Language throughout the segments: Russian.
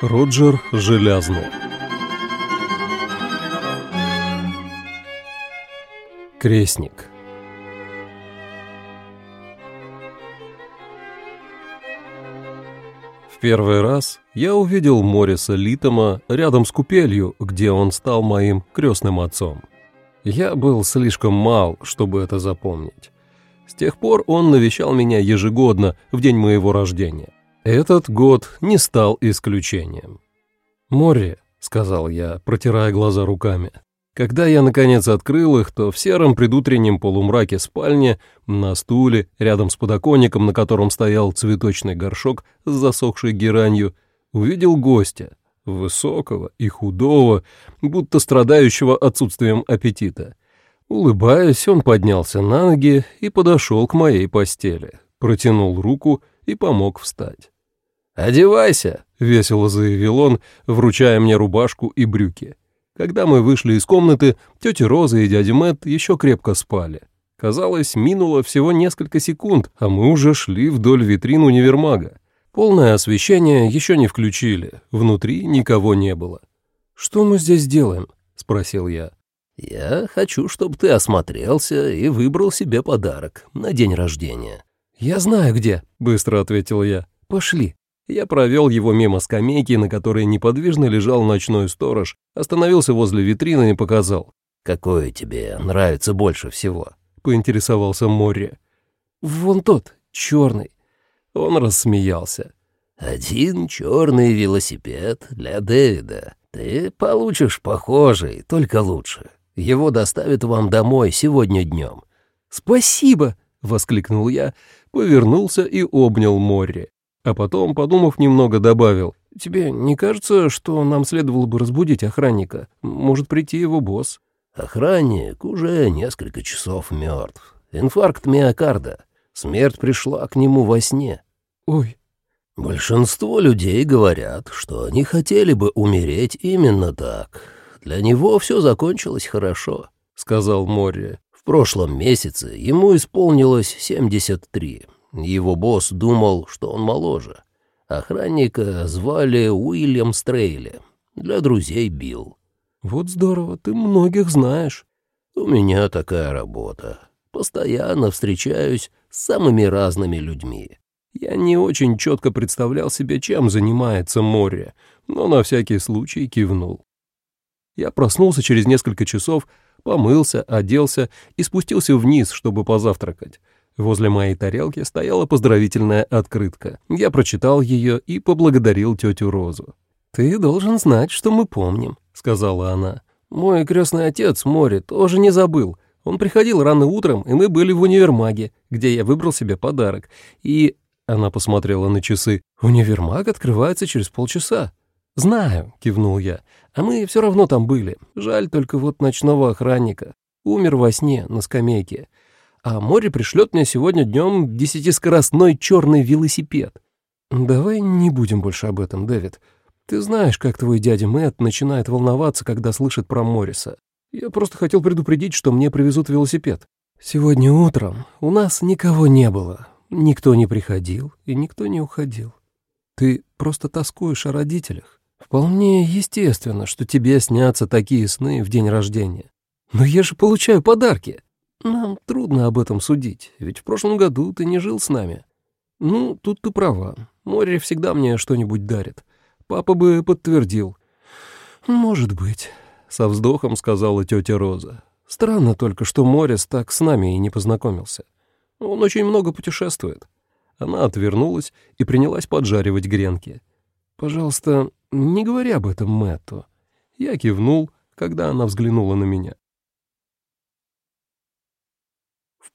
Роджер Желязный Крестник В первый раз я увидел Мориса Литома рядом с купелью, где он стал моим крестным отцом. Я был слишком мал, чтобы это запомнить. С тех пор он навещал меня ежегодно в день моего рождения. Этот год не стал исключением. «Море», — сказал я, протирая глаза руками. Когда я, наконец, открыл их, то в сером предутреннем полумраке спальни, на стуле, рядом с подоконником, на котором стоял цветочный горшок с засохшей геранью, увидел гостя, высокого и худого, будто страдающего отсутствием аппетита. Улыбаясь, он поднялся на ноги и подошел к моей постели, протянул руку и помог встать. «Одевайся!» — весело заявил он, вручая мне рубашку и брюки. Когда мы вышли из комнаты, тетя Роза и дядя Мэтт еще крепко спали. Казалось, минуло всего несколько секунд, а мы уже шли вдоль витрин универмага. Полное освещение еще не включили, внутри никого не было. «Что мы здесь делаем?» — спросил я. «Я хочу, чтобы ты осмотрелся и выбрал себе подарок на день рождения». «Я знаю где», — быстро ответил я. «Пошли». Я провел его мимо скамейки, на которой неподвижно лежал ночной сторож, остановился возле витрины и показал. «Какое тебе нравится больше всего?» — поинтересовался Морри. «Вон тот, черный». Он рассмеялся. «Один черный велосипед для Дэвида. Ты получишь похожий, только лучше. Его доставят вам домой сегодня днем». «Спасибо!» — воскликнул я, повернулся и обнял Морри. А потом, подумав немного, добавил, «Тебе не кажется, что нам следовало бы разбудить охранника? Может прийти его босс?» «Охранник уже несколько часов мертв. Инфаркт миокарда. Смерть пришла к нему во сне». «Ой». «Большинство людей говорят, что они хотели бы умереть именно так. Для него все закончилось хорошо», — сказал Морри. «В прошлом месяце ему исполнилось 73. Его босс думал, что он моложе. Охранника звали Уильям Стрейли. Для друзей Билл. «Вот здорово, ты многих знаешь». «У меня такая работа. Постоянно встречаюсь с самыми разными людьми». Я не очень четко представлял себе, чем занимается море, но на всякий случай кивнул. Я проснулся через несколько часов, помылся, оделся и спустился вниз, чтобы позавтракать. Возле моей тарелки стояла поздравительная открытка. Я прочитал ее и поблагодарил тетю Розу. «Ты должен знать, что мы помним», — сказала она. «Мой крестный отец, Мори, тоже не забыл. Он приходил рано утром, и мы были в универмаге, где я выбрал себе подарок. И...» — она посмотрела на часы. «Универмаг открывается через полчаса». «Знаю», — кивнул я. «А мы все равно там были. Жаль только вот ночного охранника. Умер во сне на скамейке а море пришлет мне сегодня днем десятискоростной черный велосипед. Давай не будем больше об этом, Дэвид. Ты знаешь, как твой дядя Мэтт начинает волноваться, когда слышит про Морриса. Я просто хотел предупредить, что мне привезут велосипед. Сегодня утром у нас никого не было. Никто не приходил и никто не уходил. Ты просто тоскуешь о родителях. Вполне естественно, что тебе снятся такие сны в день рождения. Но я же получаю подарки. Нам трудно об этом судить, ведь в прошлом году ты не жил с нами. Ну, тут ты права. Море всегда мне что-нибудь дарит. Папа бы подтвердил. Может быть, со вздохом сказала тетя Роза. Странно только, что Морис так с нами и не познакомился. Он очень много путешествует. Она отвернулась и принялась поджаривать гренки. «Пожалуйста, не говори об этом Мэтту». Я кивнул, когда она взглянула на меня.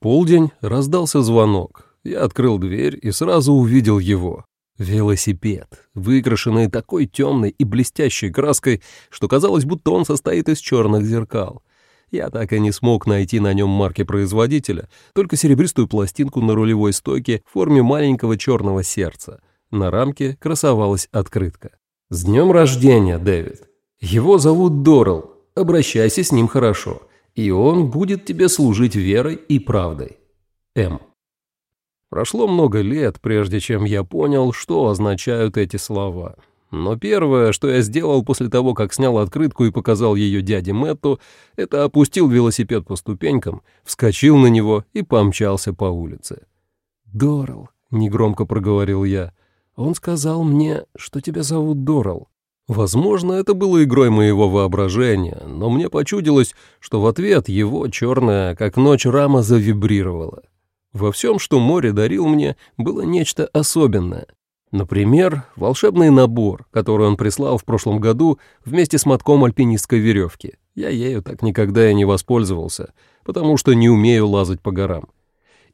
полдень раздался звонок. Я открыл дверь и сразу увидел его. Велосипед, выкрашенный такой темной и блестящей краской, что казалось, будто он состоит из черных зеркал. Я так и не смог найти на нем марки производителя, только серебристую пластинку на рулевой стойке в форме маленького черного сердца. На рамке красовалась открытка. «С днем рождения, Дэвид! Его зовут Дорал. Обращайся с ним хорошо и он будет тебе служить верой и правдой. М. Прошло много лет, прежде чем я понял, что означают эти слова. Но первое, что я сделал после того, как снял открытку и показал ее дяде Мэтту, это опустил велосипед по ступенькам, вскочил на него и помчался по улице. «Дорал», — негромко проговорил я, — «он сказал мне, что тебя зовут Дорал». Возможно, это было игрой моего воображения, но мне почудилось, что в ответ его черная, как ночь, рама завибрировала. Во всем, что море дарил мне, было нечто особенное. Например, волшебный набор, который он прислал в прошлом году вместе с мотком альпинистской веревки. Я ею так никогда и не воспользовался, потому что не умею лазать по горам.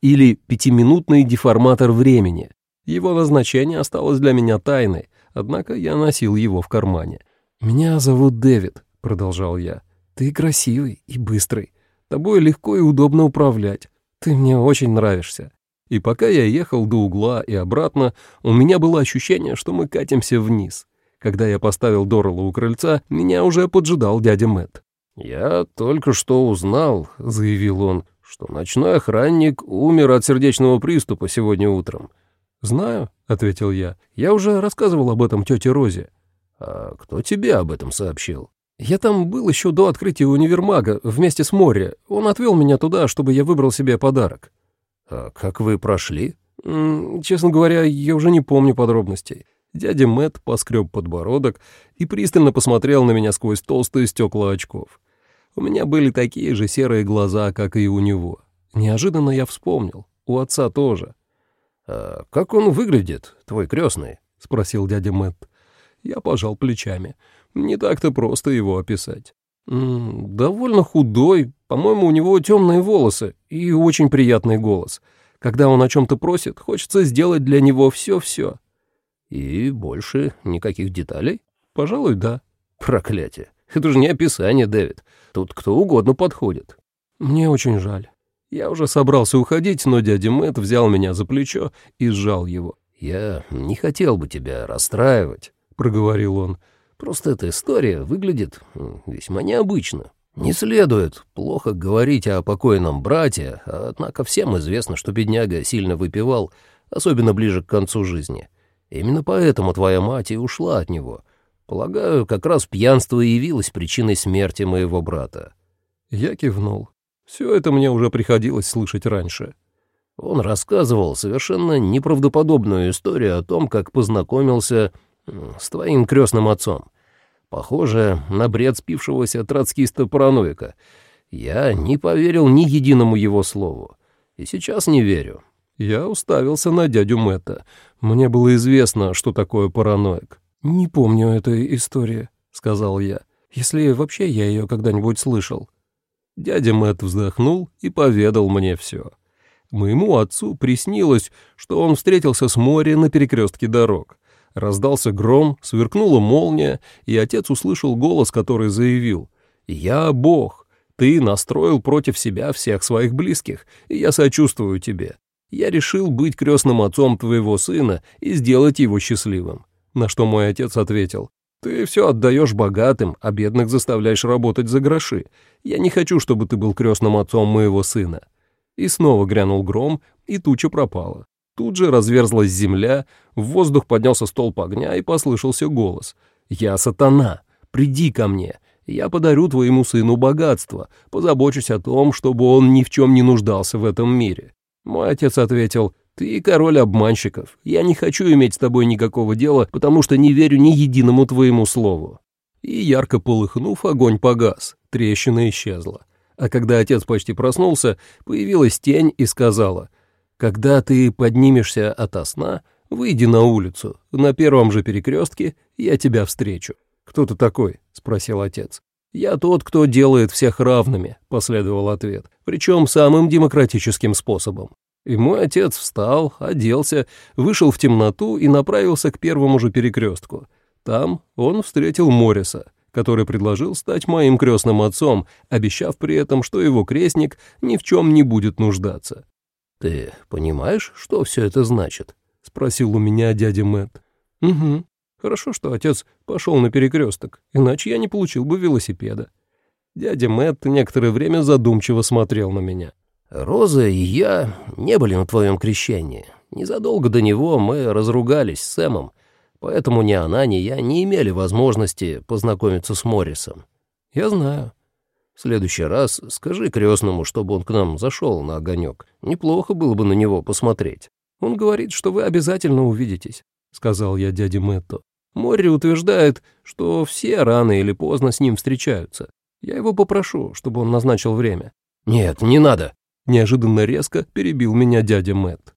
Или пятиминутный деформатор времени. Его назначение осталось для меня тайной, однако я носил его в кармане. «Меня зовут Дэвид», — продолжал я. «Ты красивый и быстрый. Тобой легко и удобно управлять. Ты мне очень нравишься. И пока я ехал до угла и обратно, у меня было ощущение, что мы катимся вниз. Когда я поставил Дорла у крыльца, меня уже поджидал дядя Мэтт. «Я только что узнал», — заявил он, — «что ночной охранник умер от сердечного приступа сегодня утром». «Знаю», — ответил я. «Я уже рассказывал об этом тете Розе». «А кто тебе об этом сообщил?» «Я там был еще до открытия универмага вместе с Морри. Он отвел меня туда, чтобы я выбрал себе подарок». «А как вы прошли?» «Честно говоря, я уже не помню подробностей». Дядя Мэт поскреб подбородок и пристально посмотрел на меня сквозь толстые стекла очков. У меня были такие же серые глаза, как и у него. Неожиданно я вспомнил. У отца тоже. «А как он выглядит, твой крестный?» — спросил дядя Мэтт. Я пожал плечами. Не так-то просто его описать. М -м, довольно худой, по-моему, у него темные волосы и очень приятный голос. Когда он о чем-то просит, хочется сделать для него все-все. И больше никаких деталей? Пожалуй, да. Проклятие. Это же не описание, Дэвид. Тут кто угодно подходит. Мне очень жаль. Я уже собрался уходить, но дядя Мэтт взял меня за плечо и сжал его. «Я не хотел бы тебя расстраивать», — проговорил он. «Просто эта история выглядит весьма необычно. Не следует плохо говорить о покойном брате, однако всем известно, что бедняга сильно выпивал, особенно ближе к концу жизни. Именно поэтому твоя мать и ушла от него. Полагаю, как раз пьянство и явилось причиной смерти моего брата». Я кивнул. Все это мне уже приходилось слышать раньше. Он рассказывал совершенно неправдоподобную историю о том, как познакомился с твоим крестным отцом. Похоже на бред спившегося троцкиста-параноика. Я не поверил ни единому его слову. И сейчас не верю. Я уставился на дядю Мэтта. Мне было известно, что такое параноик. «Не помню этой истории», — сказал я. «Если вообще я ее когда-нибудь слышал». Дядя Мэтт вздохнул и поведал мне все. Моему отцу приснилось, что он встретился с морем на перекрестке дорог. Раздался гром, сверкнула молния, и отец услышал голос, который заявил «Я Бог, ты настроил против себя всех своих близких, и я сочувствую тебе. Я решил быть крестным отцом твоего сына и сделать его счастливым». На что мой отец ответил «Ты все отдаешь богатым, а бедных заставляешь работать за гроши. Я не хочу, чтобы ты был крестным отцом моего сына». И снова грянул гром, и туча пропала. Тут же разверзлась земля, в воздух поднялся столб огня и послышался голос. «Я сатана, приди ко мне, я подарю твоему сыну богатство, позабочусь о том, чтобы он ни в чем не нуждался в этом мире». Мой отец ответил, «Ты король обманщиков, я не хочу иметь с тобой никакого дела, потому что не верю ни единому твоему слову». И ярко полыхнув, огонь погас, трещина исчезла. А когда отец почти проснулся, появилась тень и сказала, когда ты поднимешься ото сна, выйди на улицу. На первом же перекрестке я тебя встречу. Кто ты такой? спросил отец. Я тот, кто делает всех равными, последовал ответ, причем самым демократическим способом. И мой отец встал, оделся, вышел в темноту и направился к первому же перекрестку. Там он встретил Морриса, который предложил стать моим крестным отцом, обещав при этом, что его крестник ни в чем не будет нуждаться. «Ты понимаешь, что все это значит?» — спросил у меня дядя Мэтт. «Угу. Хорошо, что отец пошел на перекресток, иначе я не получил бы велосипеда». Дядя Мэтт некоторое время задумчиво смотрел на меня. Роза и я не были на твоем крещении. Незадолго до него мы разругались с Сэмом, поэтому ни она, ни я не имели возможности познакомиться с Моррисом. Я знаю. В следующий раз скажи крестному, чтобы он к нам зашел на огонек. Неплохо было бы на него посмотреть. Он говорит, что вы обязательно увидитесь, — сказал я дяде Мэтту. Морри утверждает, что все рано или поздно с ним встречаются. Я его попрошу, чтобы он назначил время. «Нет, не надо!» — неожиданно резко перебил меня дядя Мэтт.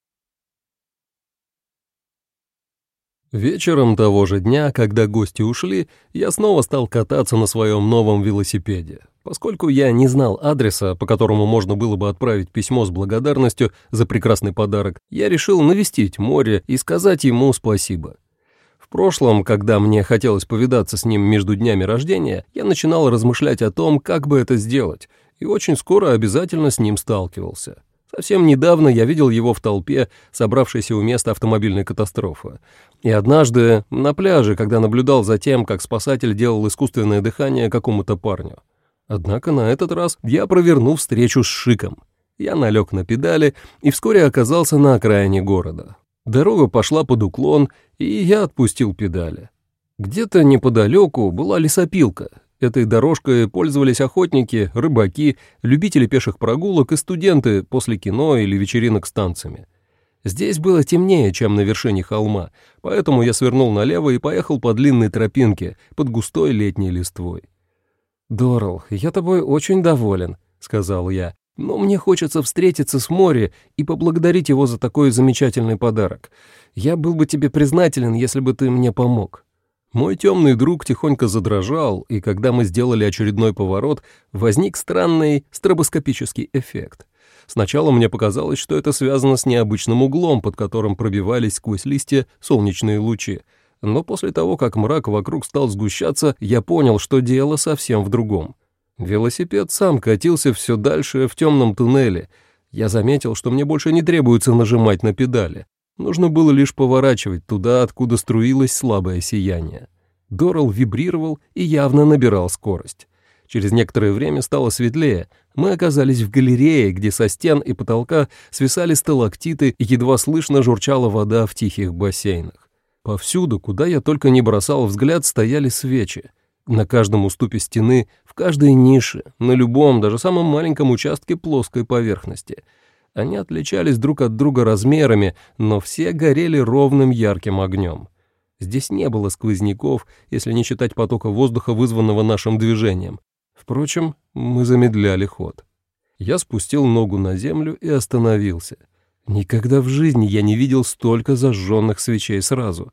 Вечером того же дня, когда гости ушли, я снова стал кататься на своем новом велосипеде. Поскольку я не знал адреса, по которому можно было бы отправить письмо с благодарностью за прекрасный подарок, я решил навестить море и сказать ему спасибо. В прошлом, когда мне хотелось повидаться с ним между днями рождения, я начинал размышлять о том, как бы это сделать, и очень скоро обязательно с ним сталкивался. Совсем недавно я видел его в толпе, собравшейся у места автомобильной катастрофы. И однажды на пляже, когда наблюдал за тем, как спасатель делал искусственное дыхание какому-то парню. Однако на этот раз я провернул встречу с Шиком. Я налег на педали и вскоре оказался на окраине города. Дорога пошла под уклон, и я отпустил педали. Где-то неподалеку была лесопилка, Этой дорожкой пользовались охотники, рыбаки, любители пеших прогулок и студенты после кино или вечеринок с танцами. Здесь было темнее, чем на вершине холма, поэтому я свернул налево и поехал по длинной тропинке под густой летней листвой. «Дорл, я тобой очень доволен», — сказал я, «но мне хочется встретиться с Мори и поблагодарить его за такой замечательный подарок. Я был бы тебе признателен, если бы ты мне помог». Мой темный друг тихонько задрожал, и когда мы сделали очередной поворот, возник странный стробоскопический эффект. Сначала мне показалось, что это связано с необычным углом, под которым пробивались сквозь листья солнечные лучи. Но после того, как мрак вокруг стал сгущаться, я понял, что дело совсем в другом. Велосипед сам катился все дальше в темном туннеле. Я заметил, что мне больше не требуется нажимать на педали. Нужно было лишь поворачивать туда, откуда струилось слабое сияние. Дорал вибрировал и явно набирал скорость. Через некоторое время стало светлее. Мы оказались в галерее, где со стен и потолка свисали сталактиты и едва слышно журчала вода в тихих бассейнах. Повсюду, куда я только не бросал взгляд, стояли свечи. На каждом уступе стены, в каждой нише, на любом, даже самом маленьком участке плоской поверхности — они отличались друг от друга размерами, но все горели ровным ярким огнем. Здесь не было сквозняков, если не считать потока воздуха, вызванного нашим движением. Впрочем, мы замедляли ход. Я спустил ногу на землю и остановился. Никогда в жизни я не видел столько зажженных свечей сразу.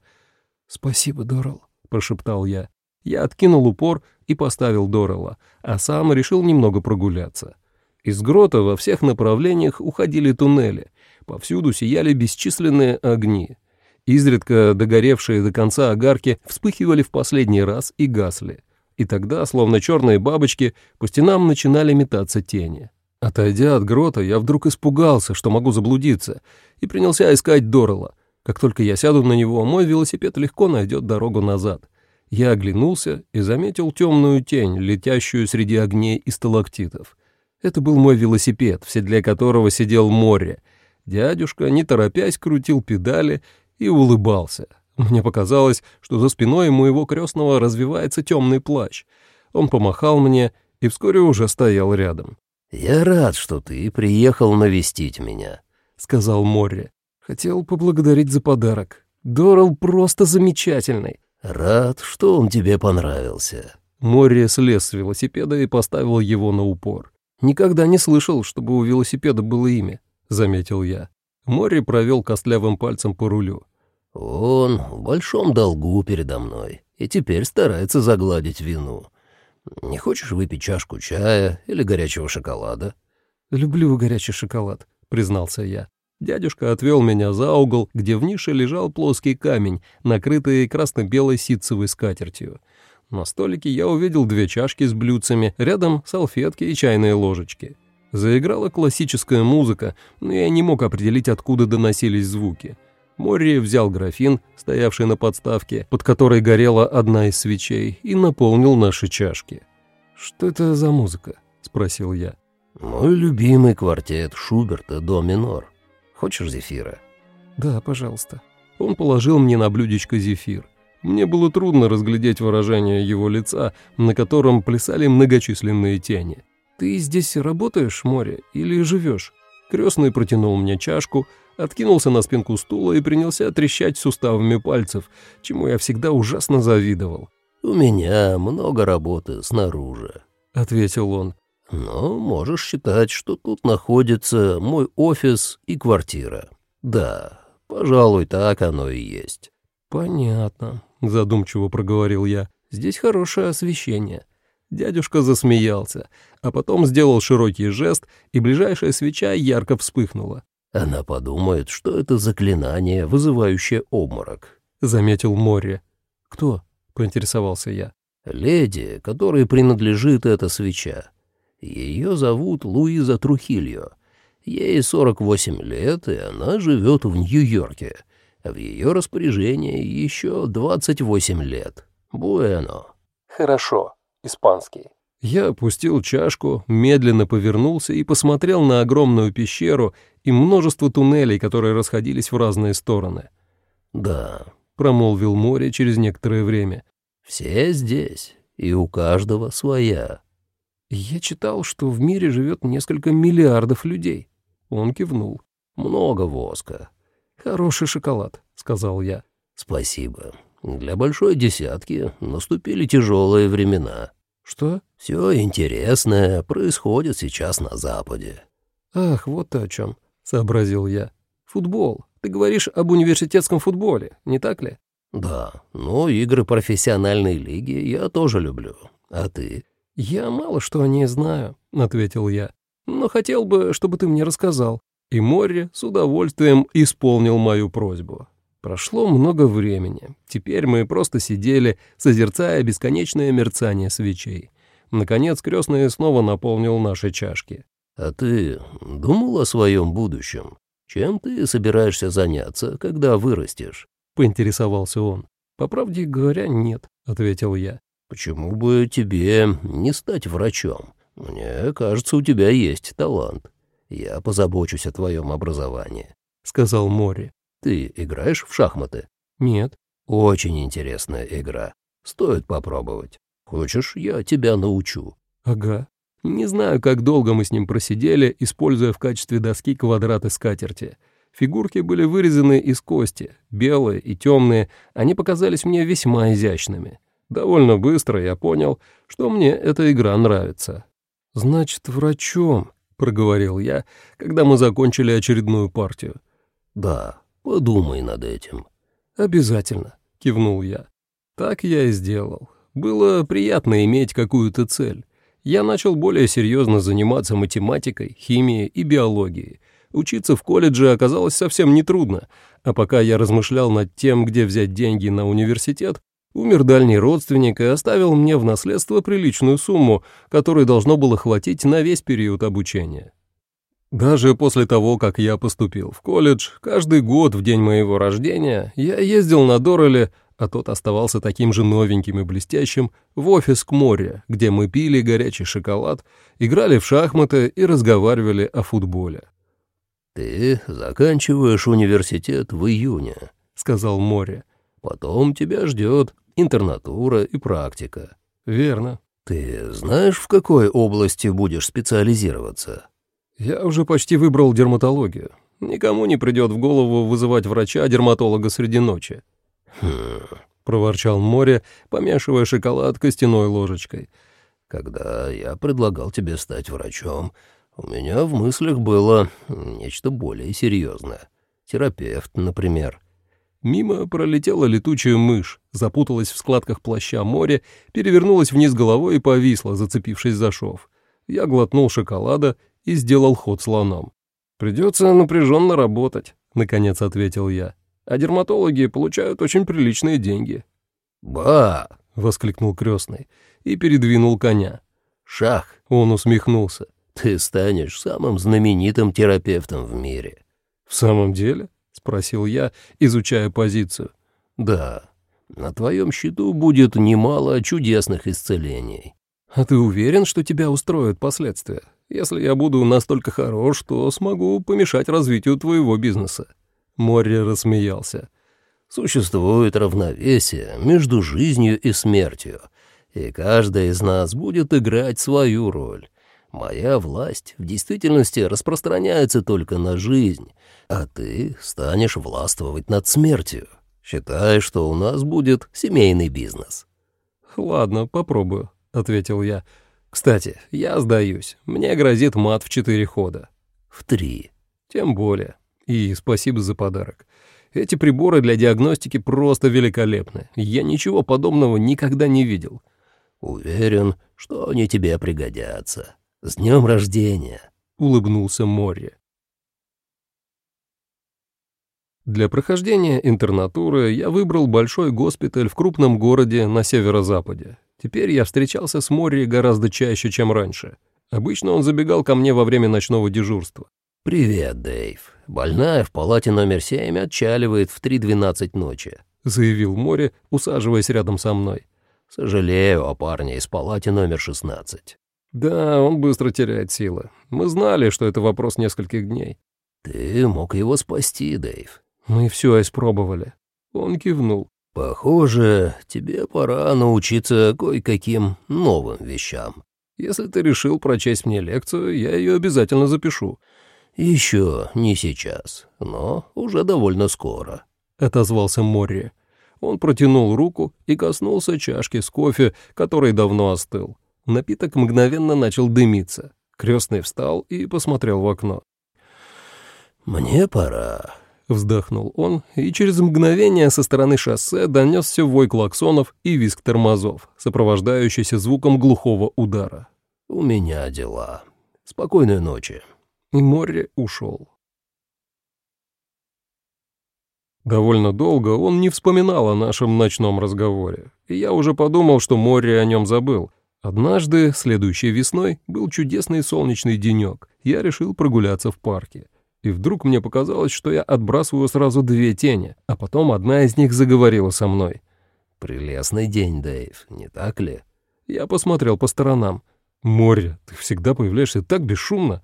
«Спасибо, Дорал», — прошептал я. Я откинул упор и поставил Дорала, а сам решил немного прогуляться. Из грота во всех направлениях уходили туннели, повсюду сияли бесчисленные огни. Изредка догоревшие до конца огарки вспыхивали в последний раз и гасли. И тогда, словно черные бабочки, по стенам начинали метаться тени. Отойдя от грота, я вдруг испугался, что могу заблудиться, и принялся искать Дорла. Как только я сяду на него, мой велосипед легко найдет дорогу назад. Я оглянулся и заметил темную тень, летящую среди огней и сталактитов. Это был мой велосипед, в седле которого сидел море. Дядюшка, не торопясь, крутил педали и улыбался. Мне показалось, что за спиной моего крестного развивается темный плащ. Он помахал мне и вскоре уже стоял рядом. «Я рад, что ты приехал навестить меня», — сказал Море. «Хотел поблагодарить за подарок. Дорал просто замечательный». «Рад, что он тебе понравился». Море слез с велосипеда и поставил его на упор. «Никогда не слышал, чтобы у велосипеда было имя», — заметил я. Мори провел костлявым пальцем по рулю. «Он в большом долгу передо мной и теперь старается загладить вину. Не хочешь выпить чашку чая или горячего шоколада?» «Люблю горячий шоколад», — признался я. Дядюшка отвел меня за угол, где в нише лежал плоский камень, накрытый красно-белой ситцевой скатертью. На столике я увидел две чашки с блюдцами, рядом салфетки и чайные ложечки. Заиграла классическая музыка, но я не мог определить, откуда доносились звуки. Морри взял графин, стоявший на подставке, под которой горела одна из свечей, и наполнил наши чашки. «Что это за музыка?» — спросил я. Мой любимый квартет Шуберта до минор. Хочешь зефира? Да, пожалуйста. Он положил мне на блюдечко зефир. Мне было трудно разглядеть выражение его лица, на котором плясали многочисленные тени. «Ты здесь работаешь, море, или живешь?» Крестный протянул мне чашку, откинулся на спинку стула и принялся трещать суставами пальцев, чему я всегда ужасно завидовал. «У меня много работы снаружи», — ответил он. «Но можешь считать, что тут находится мой офис и квартира. Да, пожалуй, так оно и есть». «Понятно», — задумчиво проговорил я. «Здесь хорошее освещение». Дядюшка засмеялся, а потом сделал широкий жест, и ближайшая свеча ярко вспыхнула. «Она подумает, что это заклинание, вызывающее обморок», — заметил Море. «Кто?» — поинтересовался я. «Леди, которой принадлежит эта свеча. Ее зовут Луиза Трухильо. Ей 48 лет, и она живет в Нью-Йорке. В ее распоряжении еще 28 лет. Буэно». «Хорошо», испанский. Я опустил чашку, медленно повернулся и посмотрел на огромную пещеру и множество туннелей, которые расходились в разные стороны. «Да», — промолвил море через некоторое время. «Все здесь, и у каждого своя». «Я читал, что в мире живет несколько миллиардов людей». Он кивнул. «Много воска». «Хороший шоколад», — сказал я. «Спасибо. Для большой десятки наступили тяжелые времена. Что? Все интересное происходит сейчас на Западе. Ах, вот ты о чем, сообразил я. Футбол. Ты говоришь об университетском футболе, не так ли? Да, но игры профессиональной лиги я тоже люблю. А ты? Я мало что о ней знаю, ответил я. Но хотел бы, чтобы ты мне рассказал. И Морри с удовольствием исполнил мою просьбу. Прошло много времени. Теперь мы просто сидели, созерцая бесконечное мерцание свечей. Наконец крестный снова наполнил наши чашки. «А ты думал о своем будущем? Чем ты собираешься заняться, когда вырастешь?» — поинтересовался он. «По правде говоря, нет», — ответил я. «Почему бы тебе не стать врачом? Мне кажется, у тебя есть талант. Я позабочусь о твоем образовании», — сказал Мори. Ты играешь в шахматы? Нет. Очень интересная игра. Стоит попробовать. Хочешь, я тебя научу? Ага. Не знаю, как долго мы с ним просидели, используя в качестве доски квадраты скатерти. Фигурки были вырезаны из кости, белые и темные, они показались мне весьма изящными. Довольно быстро я понял, что мне эта игра нравится. «Значит, врачом», — проговорил я, когда мы закончили очередную партию. «Да, Подумай над этим». «Обязательно», — кивнул я. Так я и сделал. Было приятно иметь какую-то цель. Я начал более серьезно заниматься математикой, химией и биологией. Учиться в колледже оказалось совсем нетрудно, а пока я размышлял над тем, где взять деньги на университет, умер дальний родственник и оставил мне в наследство приличную сумму, которой должно было хватить на весь период обучения. Даже после того, как я поступил в колледж, каждый год в день моего рождения я ездил на Дорреле, а тот оставался таким же новеньким и блестящим, в офис к море, где мы пили горячий шоколад, играли в шахматы и разговаривали о футболе. «Ты заканчиваешь университет в июне», — сказал Море. «Потом тебя ждет интернатура и практика». «Верно». «Ты знаешь, в какой области будешь специализироваться?» Я уже почти выбрал дерматологию. Никому не придет в голову вызывать врача-дерматолога среди ночи. «Хм...» — проворчал Море, помешивая шоколад костяной ложечкой. «Когда я предлагал тебе стать врачом, у меня в мыслях было нечто более серьезное. Терапевт, например». Мимо пролетела летучая мышь, запуталась в складках плаща море, перевернулась вниз головой и повисла, зацепившись за шов. Я глотнул шоколада и сделал ход слоном. «Придется напряженно работать», — наконец ответил я. «А дерматологи получают очень приличные деньги». «Ба!» — воскликнул крестный и передвинул коня. «Шах!» — он усмехнулся. «Ты станешь самым знаменитым терапевтом в мире». «В самом деле?» — спросил я, изучая позицию. «Да, на твоем счету будет немало чудесных исцелений». «А ты уверен, что тебя устроят последствия? Если я буду настолько хорош, то смогу помешать развитию твоего бизнеса». Морри рассмеялся. «Существует равновесие между жизнью и смертью, и каждый из нас будет играть свою роль. Моя власть в действительности распространяется только на жизнь, а ты станешь властвовать над смертью. Считай, что у нас будет семейный бизнес». «Ладно, попробую», — ответил я. «Кстати, я сдаюсь. Мне грозит мат в четыре хода». «В три». «Тем более. И спасибо за подарок. Эти приборы для диагностики просто великолепны. Я ничего подобного никогда не видел». «Уверен, что они тебе пригодятся. С днем рождения!» — улыбнулся Морри. Для прохождения интернатуры я выбрал большой госпиталь в крупном городе на северо-западе. Теперь я встречался с Морри гораздо чаще, чем раньше. Обычно он забегал ко мне во время ночного дежурства. «Привет, Дэйв. Больная в палате номер семь отчаливает в 3.12 ночи», — заявил Мори, усаживаясь рядом со мной. «Сожалею о парне из палаты номер 16». «Да, он быстро теряет силы. Мы знали, что это вопрос нескольких дней». «Ты мог его спасти, Дэйв. Мы все испробовали. Он кивнул. Похоже, тебе пора научиться кое-каким новым вещам. Если ты решил прочесть мне лекцию, я ее обязательно запишу. Еще не сейчас, но уже довольно скоро. Отозвался Морри. Он протянул руку и коснулся чашки с кофе, который давно остыл. Напиток мгновенно начал дымиться. Крестный встал и посмотрел в окно. «Мне пора», Вздохнул он, и через мгновение со стороны шоссе донесся вой клаксонов и визг тормозов, сопровождающийся звуком глухого удара. «У меня дела. Спокойной ночи». И море ушел. Довольно долго он не вспоминал о нашем ночном разговоре, и я уже подумал, что море о нем забыл. Однажды, следующей весной, был чудесный солнечный денек, я решил прогуляться в парке и вдруг мне показалось, что я отбрасываю сразу две тени, а потом одна из них заговорила со мной. «Прелестный день, Дэйв, не так ли?» Я посмотрел по сторонам. «Море, ты всегда появляешься так бесшумно».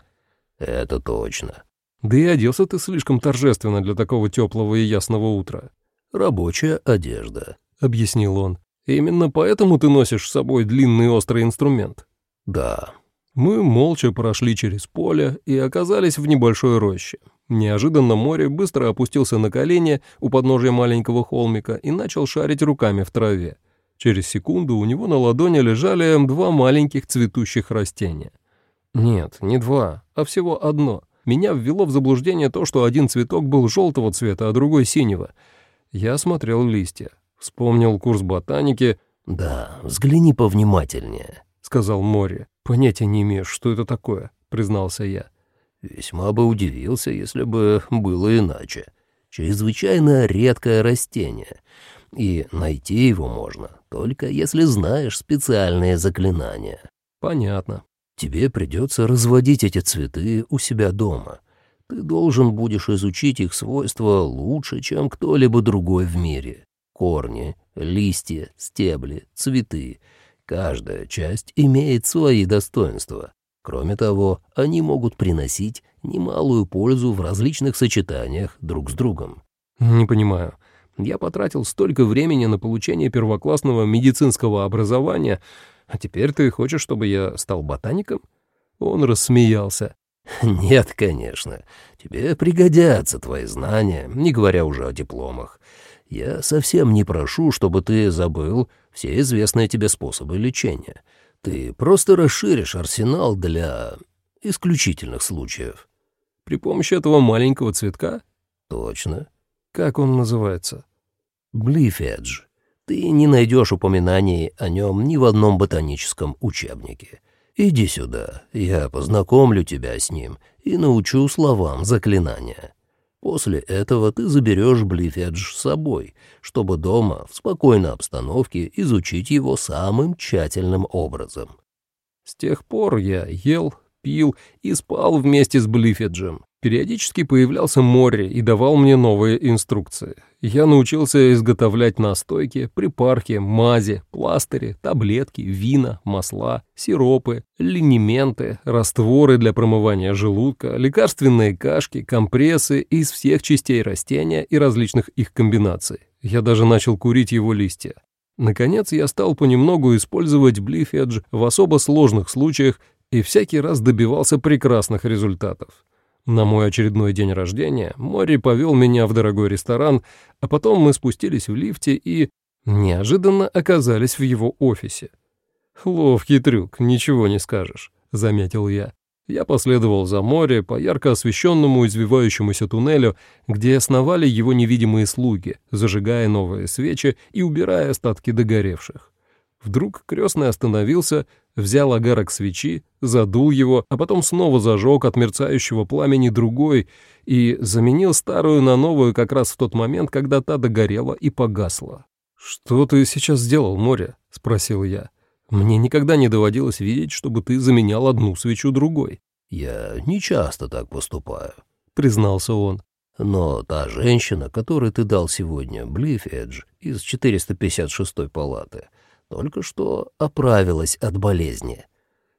«Это точно». «Да и оделся ты слишком торжественно для такого теплого и ясного утра». «Рабочая одежда», — объяснил он. «Именно поэтому ты носишь с собой длинный острый инструмент?» «Да». Мы молча прошли через поле и оказались в небольшой роще. Неожиданно море быстро опустился на колени у подножия маленького холмика и начал шарить руками в траве. Через секунду у него на ладони лежали два маленьких цветущих растения. Нет, не два, а всего одно. Меня ввело в заблуждение то, что один цветок был желтого цвета, а другой синего. Я смотрел листья, вспомнил курс ботаники. «Да, взгляни повнимательнее», — сказал море. «Понятия не имею, что это такое», — признался я. «Весьма бы удивился, если бы было иначе. Чрезвычайно редкое растение, и найти его можно, только если знаешь специальные заклинания». «Понятно». «Тебе придется разводить эти цветы у себя дома. Ты должен будешь изучить их свойства лучше, чем кто-либо другой в мире. Корни, листья, стебли, цветы — Каждая часть имеет свои достоинства. Кроме того, они могут приносить немалую пользу в различных сочетаниях друг с другом. Не понимаю. Я потратил столько времени на получение первоклассного медицинского образования, а теперь ты хочешь, чтобы я стал ботаником? Он рассмеялся. «Нет, конечно. Тебе пригодятся твои знания, не говоря уже о дипломах. Я совсем не прошу, чтобы ты забыл все известные тебе способы лечения. Ты просто расширишь арсенал для исключительных случаев. При помощи этого маленького цветка? Точно. Как он называется? Блифедж. Ты не найдешь упоминаний о нем ни в одном ботаническом учебнике. Иди сюда, я познакомлю тебя с ним и научу словам заклинания. После этого ты заберешь Блифедж с собой, чтобы дома в спокойной обстановке изучить его самым тщательным образом. С тех пор я ел, пил и спал вместе с Блифеджем. Периодически появлялся море и давал мне новые инструкции. Я научился изготовлять настойки, припарки, мази, пластыри, таблетки, вина, масла, сиропы, линементы, растворы для промывания желудка, лекарственные кашки, компрессы из всех частей растения и различных их комбинаций. Я даже начал курить его листья. Наконец я стал понемногу использовать Блифедж в особо сложных случаях и всякий раз добивался прекрасных результатов. На мой очередной день рождения Мори повел меня в дорогой ресторан, а потом мы спустились в лифте и неожиданно оказались в его офисе. «Ловкий трюк, ничего не скажешь», — заметил я. Я последовал за море по ярко освещенному извивающемуся туннелю, где основали его невидимые слуги, зажигая новые свечи и убирая остатки догоревших. Вдруг крестный остановился, взял агарок свечи, задул его, а потом снова зажег от мерцающего пламени другой и заменил старую на новую как раз в тот момент, когда та догорела и погасла. «Что ты сейчас сделал, море?» — спросил я. «Мне никогда не доводилось видеть, чтобы ты заменял одну свечу другой». «Я не часто так поступаю», — признался он. «Но та женщина, которой ты дал сегодня, Блифедж, из 456-й палаты, только что оправилась от болезни.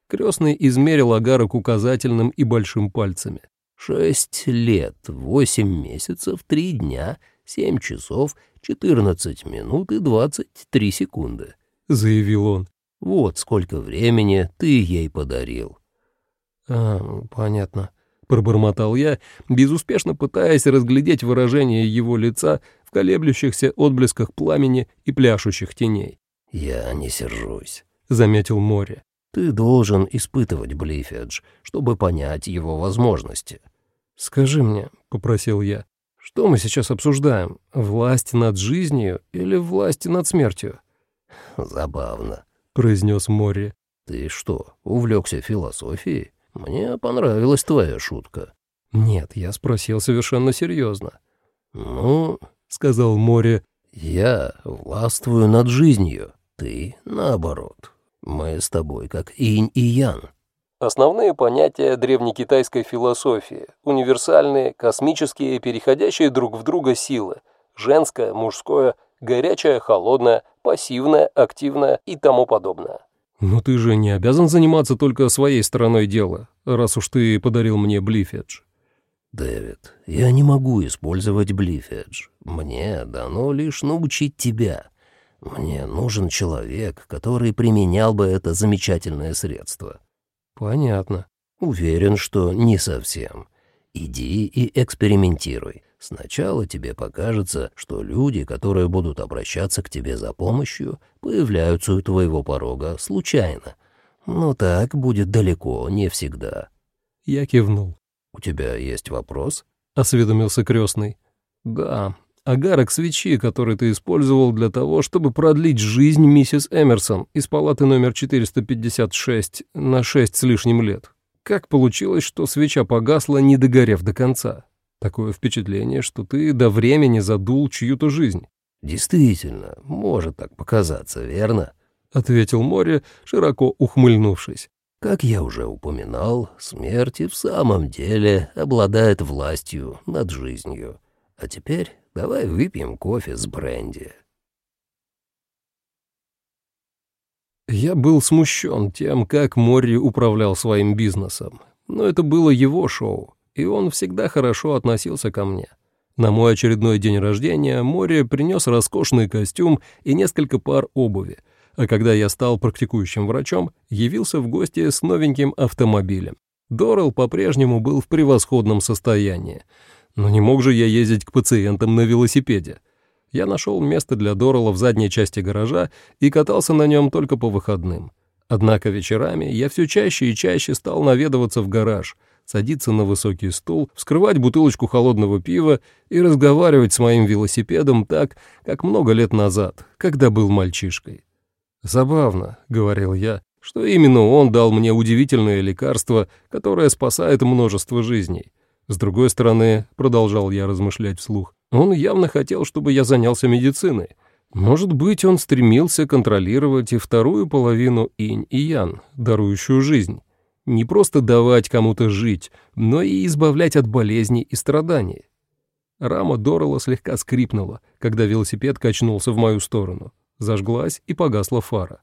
Крестный измерил агарок указательным и большим пальцами. Шесть лет, восемь месяцев, три дня, семь часов, четырнадцать минут и двадцать три секунды, — заявил он. Вот сколько времени ты ей подарил. — А, понятно, — пробормотал я, безуспешно пытаясь разглядеть выражение его лица в колеблющихся отблесках пламени и пляшущих теней. «Я не сержусь», — заметил Море. «Ты должен испытывать Блифедж, чтобы понять его возможности». «Скажи мне», — попросил я, — «что мы сейчас обсуждаем? Власть над жизнью или власть над смертью?» «Забавно», — произнес Море. «Ты что, увлекся философией? Мне понравилась твоя шутка». «Нет, я спросил совершенно серьезно». «Ну», — сказал Море, — «я властвую над жизнью, ты наоборот. Мы с тобой как инь и ян. Основные понятия древнекитайской философии, универсальные, космические, переходящие друг в друга силы, женское, мужское, горячее, холодное, пассивное, активное и тому подобное. «Но ты же не обязан заниматься только своей стороной дела, раз уж ты подарил мне Блифедж». «Дэвид, я не могу использовать Блифедж. Мне дано лишь научить тебя. Мне нужен человек, который применял бы это замечательное средство. Понятно. Уверен, что не совсем. Иди и экспериментируй. Сначала тебе покажется, что люди, которые будут обращаться к тебе за помощью, появляются у твоего порога случайно. Но так будет далеко не всегда. Я кивнул. «У тебя есть вопрос?» — осведомился крестный. «Да, Агарок свечи, который ты использовал для того, чтобы продлить жизнь миссис Эмерсон из палаты номер 456 на 6 с лишним лет. Как получилось, что свеча погасла, не догорев до конца? Такое впечатление, что ты до времени задул чью-то жизнь. «Действительно, может так показаться, верно?» — ответил Море, широко ухмыльнувшись. «Как я уже упоминал, смерть и в самом деле обладает властью над жизнью. А теперь Давай выпьем кофе с бренди. Я был смущен тем, как Морри управлял своим бизнесом. Но это было его шоу, и он всегда хорошо относился ко мне. На мой очередной день рождения Морри принес роскошный костюм и несколько пар обуви, а когда я стал практикующим врачом, явился в гости с новеньким автомобилем. Дорел по-прежнему был в превосходном состоянии, но не мог же я ездить к пациентам на велосипеде. Я нашел место для Дорла в задней части гаража и катался на нем только по выходным. Однако вечерами я все чаще и чаще стал наведываться в гараж, садиться на высокий стул, вскрывать бутылочку холодного пива и разговаривать с моим велосипедом так, как много лет назад, когда был мальчишкой. «Забавно», — говорил я, — «что именно он дал мне удивительное лекарство, которое спасает множество жизней. С другой стороны, продолжал я размышлять вслух, он явно хотел, чтобы я занялся медициной. Может быть, он стремился контролировать и вторую половину инь и ян, дарующую жизнь. Не просто давать кому-то жить, но и избавлять от болезней и страданий. Рама Доррелла слегка скрипнула, когда велосипед качнулся в мою сторону. Зажглась и погасла фара.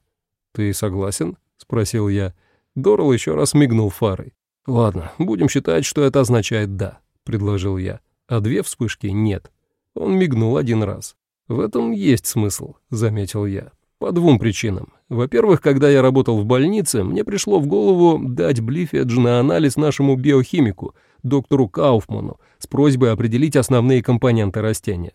«Ты согласен?» — спросил я. Доррелл еще раз мигнул фарой. «Ладно, будем считать, что это означает «да», — предложил я. А две вспышки — нет. Он мигнул один раз. «В этом есть смысл», — заметил я. По двум причинам. Во-первых, когда я работал в больнице, мне пришло в голову дать Блифедж на анализ нашему биохимику, доктору Кауфману, с просьбой определить основные компоненты растения.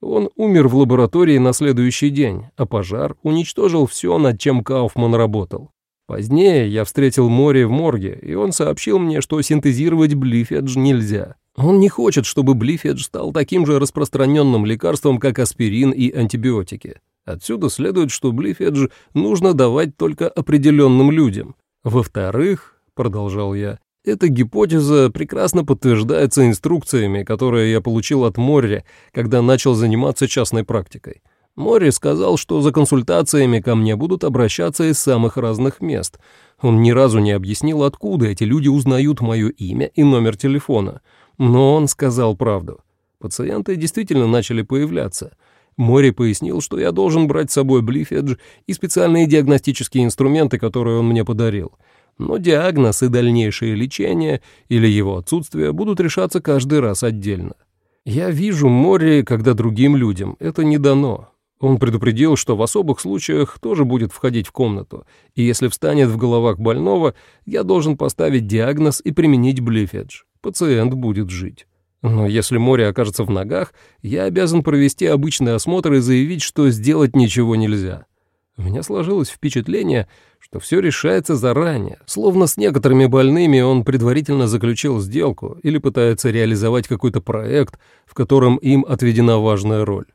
Он умер в лаборатории на следующий день, а пожар уничтожил все, над чем Кауфман работал. Позднее я встретил море в морге, и он сообщил мне, что синтезировать Блифедж нельзя. Он не хочет, чтобы Блифедж стал таким же распространенным лекарством, как аспирин и антибиотики. Отсюда следует, что Блифедж нужно давать только определенным людям. Во-вторых, продолжал я, эта гипотеза прекрасно подтверждается инструкциями, которые я получил от Морри, когда начал заниматься частной практикой. Морри сказал, что за консультациями ко мне будут обращаться из самых разных мест. Он ни разу не объяснил, откуда эти люди узнают мое имя и номер телефона. Но он сказал правду. Пациенты действительно начали появляться — Мори пояснил, что я должен брать с собой Блифедж и специальные диагностические инструменты, которые он мне подарил. Но диагноз и дальнейшее лечение или его отсутствие будут решаться каждый раз отдельно. Я вижу Мори, когда другим людям это не дано. Он предупредил, что в особых случаях тоже будет входить в комнату, и если встанет в головах больного, я должен поставить диагноз и применить Блифедж. Пациент будет жить. Но если море окажется в ногах, я обязан провести обычный осмотр и заявить, что сделать ничего нельзя. У меня сложилось впечатление, что все решается заранее, словно с некоторыми больными он предварительно заключил сделку или пытается реализовать какой-то проект, в котором им отведена важная роль.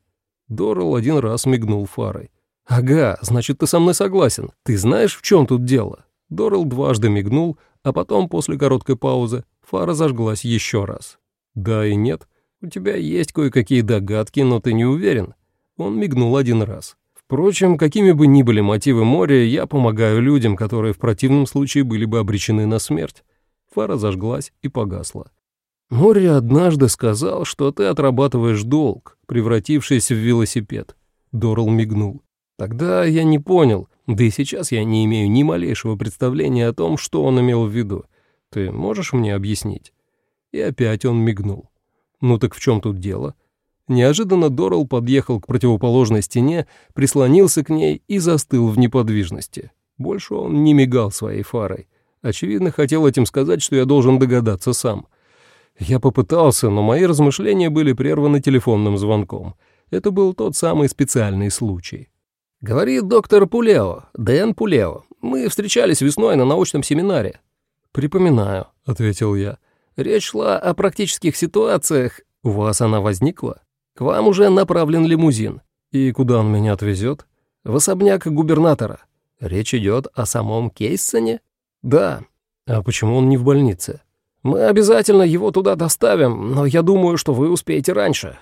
Дорал один раз мигнул фарой. «Ага, значит, ты со мной согласен. Ты знаешь, в чем тут дело?» Дорал дважды мигнул, а потом, после короткой паузы, фара зажглась еще раз. «Да и нет. У тебя есть кое-какие догадки, но ты не уверен». Он мигнул один раз. Впрочем, какими бы ни были мотивы моря, я помогаю людям, которые в противном случае были бы обречены на смерть. Фара зажглась и погасла. Море однажды сказал, что ты отрабатываешь долг, превратившись в велосипед. Дорл мигнул. Тогда я не понял, да и сейчас я не имею ни малейшего представления о том, что он имел в виду. Ты можешь мне объяснить? И опять он мигнул. Ну так в чем тут дело? Неожиданно Дорал подъехал к противоположной стене, прислонился к ней и застыл в неподвижности. Больше он не мигал своей фарой. Очевидно, хотел этим сказать, что я должен догадаться сам. Я попытался, но мои размышления были прерваны телефонным звонком. Это был тот самый специальный случай. «Говорит доктор Пулео, Дэн Пулео. Мы встречались весной на научном семинаре». «Припоминаю», — ответил я. Речь шла о практических ситуациях. У вас она возникла? К вам уже направлен лимузин. И куда он меня отвезет? В особняк губернатора. Речь идет о самом Кейссоне? Да. А почему он не в больнице? Мы обязательно его туда доставим, но я думаю, что вы успеете раньше.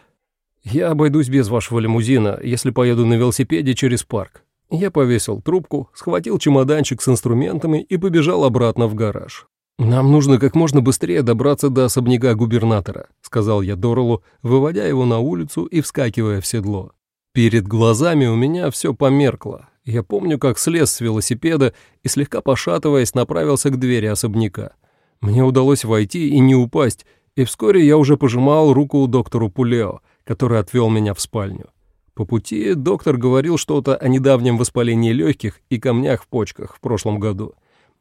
Я обойдусь без вашего лимузина, если поеду на велосипеде через парк. Я повесил трубку, схватил чемоданчик с инструментами и побежал обратно в гараж. «Нам нужно как можно быстрее добраться до особняка губернатора», — сказал я Доролу, выводя его на улицу и вскакивая в седло. Перед глазами у меня все померкло. Я помню, как слез с велосипеда и, слегка пошатываясь, направился к двери особняка. Мне удалось войти и не упасть, и вскоре я уже пожимал руку доктору Пулео, который отвел меня в спальню. По пути доктор говорил что-то о недавнем воспалении легких и камнях в почках в прошлом году.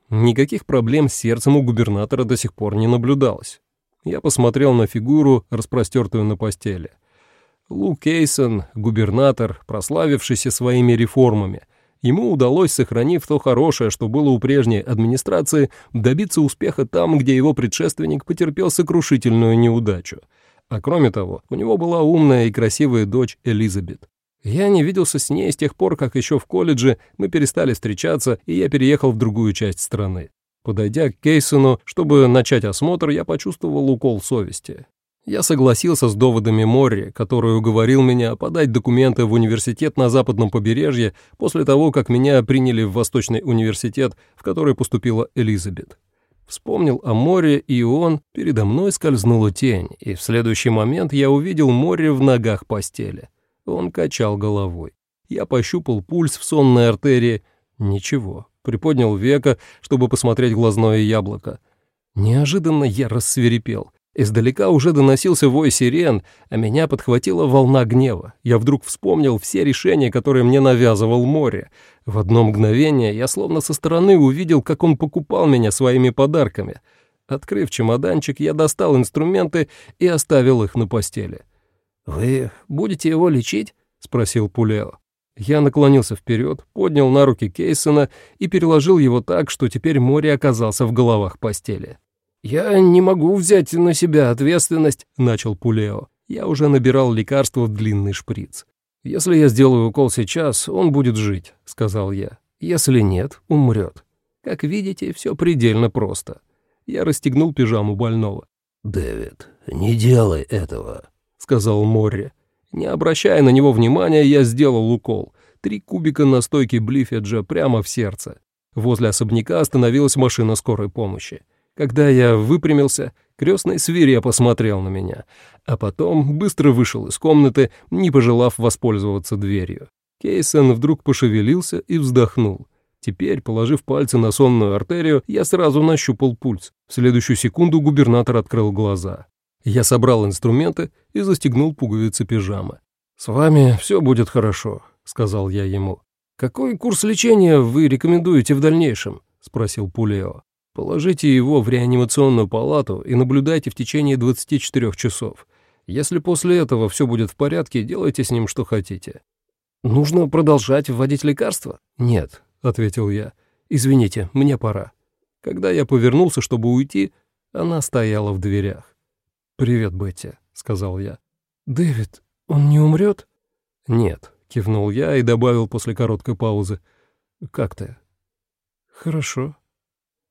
Никаких проблем с сердцем у губернатора до сих пор не наблюдалось. Я посмотрел на фигуру, распростертую на постели. Лу Кейсон, губернатор, прославившийся своими реформами, ему удалось, сохранив то хорошее, что было у прежней администрации, добиться успеха там, где его предшественник потерпел сокрушительную неудачу. А кроме того, у него была умная и красивая дочь Элизабет. Я не виделся с ней с тех пор, как еще в колледже мы перестали встречаться, и я переехал в другую часть страны. Подойдя к Кейсону, чтобы начать осмотр, я почувствовал укол совести. Я согласился с доводами Морри, который уговорил меня подать документы в университет на западном побережье после того, как меня приняли в Восточный университет, в который поступила Элизабет. Вспомнил о море, и он, передо мной скользнула тень, и в следующий момент я увидел море в ногах постели. Он качал головой. Я пощупал пульс в сонной артерии. Ничего. Приподнял века, чтобы посмотреть глазное яблоко. Неожиданно я рассверепел. Издалека уже доносился вой сирен, а меня подхватила волна гнева. Я вдруг вспомнил все решения, которые мне навязывал море. В одно мгновение я словно со стороны увидел, как он покупал меня своими подарками. Открыв чемоданчик, я достал инструменты и оставил их на постели. «Вы будете его лечить?» — спросил Пулео. Я наклонился вперед, поднял на руки Кейсона и переложил его так, что теперь море оказался в головах постели. «Я не могу взять на себя ответственность», — начал Пулео. Я уже набирал лекарство в длинный шприц. «Если я сделаю укол сейчас, он будет жить», — сказал я. «Если нет, умрет. Как видите, все предельно просто». Я расстегнул пижаму больного. «Дэвид, не делай этого», — сказал Морри. Не обращая на него внимания, я сделал укол. Три кубика настойки Блифеджа прямо в сердце. Возле особняка остановилась машина скорой помощи. Когда я выпрямился, крестный свирепо посмотрел на меня, а потом быстро вышел из комнаты, не пожелав воспользоваться дверью. Кейсон вдруг пошевелился и вздохнул. Теперь, положив пальцы на сонную артерию, я сразу нащупал пульс. В следующую секунду губернатор открыл глаза. Я собрал инструменты и застегнул пуговицы пижамы. «С вами все будет хорошо», — сказал я ему. «Какой курс лечения вы рекомендуете в дальнейшем?» — спросил Пулео. Положите его в реанимационную палату и наблюдайте в течение 24 часов. Если после этого все будет в порядке, делайте с ним что хотите. Нужно продолжать вводить лекарства? Нет, ответил я. Извините, мне пора. Когда я повернулся, чтобы уйти, она стояла в дверях. «Привет, Бетти», — сказал я. «Дэвид, он не умрет?» «Нет», — кивнул я и добавил после короткой паузы. «Как ты?» «Хорошо»,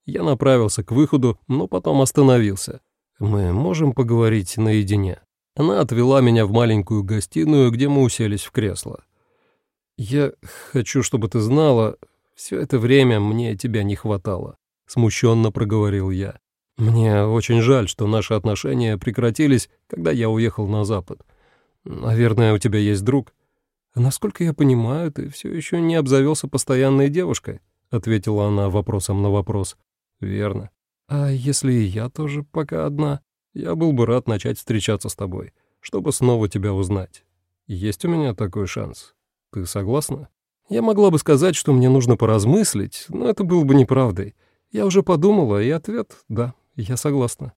я направился к выходу, но потом остановился. «Мы можем поговорить наедине?» Она отвела меня в маленькую гостиную, где мы уселись в кресло. «Я хочу, чтобы ты знала, все это время мне тебя не хватало», — смущенно проговорил я. «Мне очень жаль, что наши отношения прекратились, когда я уехал на Запад. Наверное, у тебя есть друг. Насколько я понимаю, ты все еще не обзавелся постоянной девушкой», — ответила она вопросом на вопрос. «Верно. А если я тоже пока одна, я был бы рад начать встречаться с тобой, чтобы снова тебя узнать. Есть у меня такой шанс. Ты согласна?» Я могла бы сказать, что мне нужно поразмыслить, но это было бы неправдой. Я уже подумала, и ответ — да, я согласна.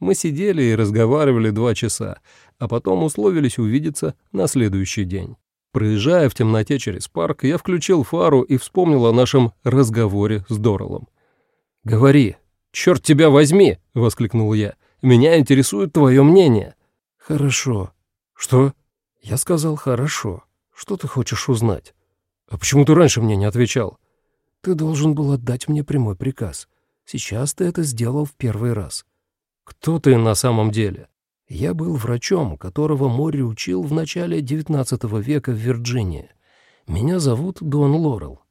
Мы сидели и разговаривали два часа, а потом условились увидеться на следующий день. Проезжая в темноте через парк, я включил фару и вспомнил о нашем разговоре с Доралом. «Говори, черт тебя возьми!» — воскликнул я. «Меня интересует твое мнение». «Хорошо». «Что?» Я сказал «хорошо». «Что ты хочешь узнать?» «А почему ты раньше мне не отвечал?» «Ты должен был отдать мне прямой приказ. Сейчас ты это сделал в первый раз». «Кто ты на самом деле?» «Я был врачом, которого море учил в начале XIX века в Вирджинии. Меня зовут Дон Лорел.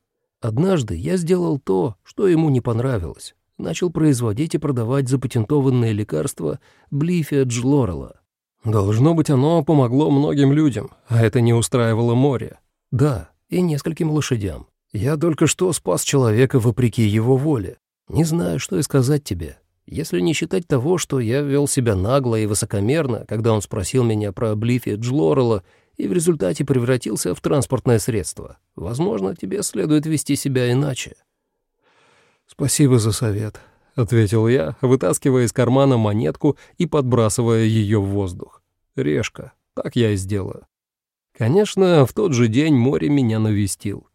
Однажды я сделал то, что ему не понравилось. Начал производить и продавать запатентованное лекарство Блифиадж Лорела. Должно быть, оно помогло многим людям, а это не устраивало море. Да, и нескольким лошадям. Я только что спас человека вопреки его воле. Не знаю, что и сказать тебе. Если не считать того, что я вел себя нагло и высокомерно, когда он спросил меня про Блифиадж Лорела и в результате превратился в транспортное средство. Возможно, тебе следует вести себя иначе». «Спасибо за совет», — ответил я, вытаскивая из кармана монетку и подбрасывая ее в воздух. «Решка, так я и сделаю». Конечно, в тот же день море меня навестил.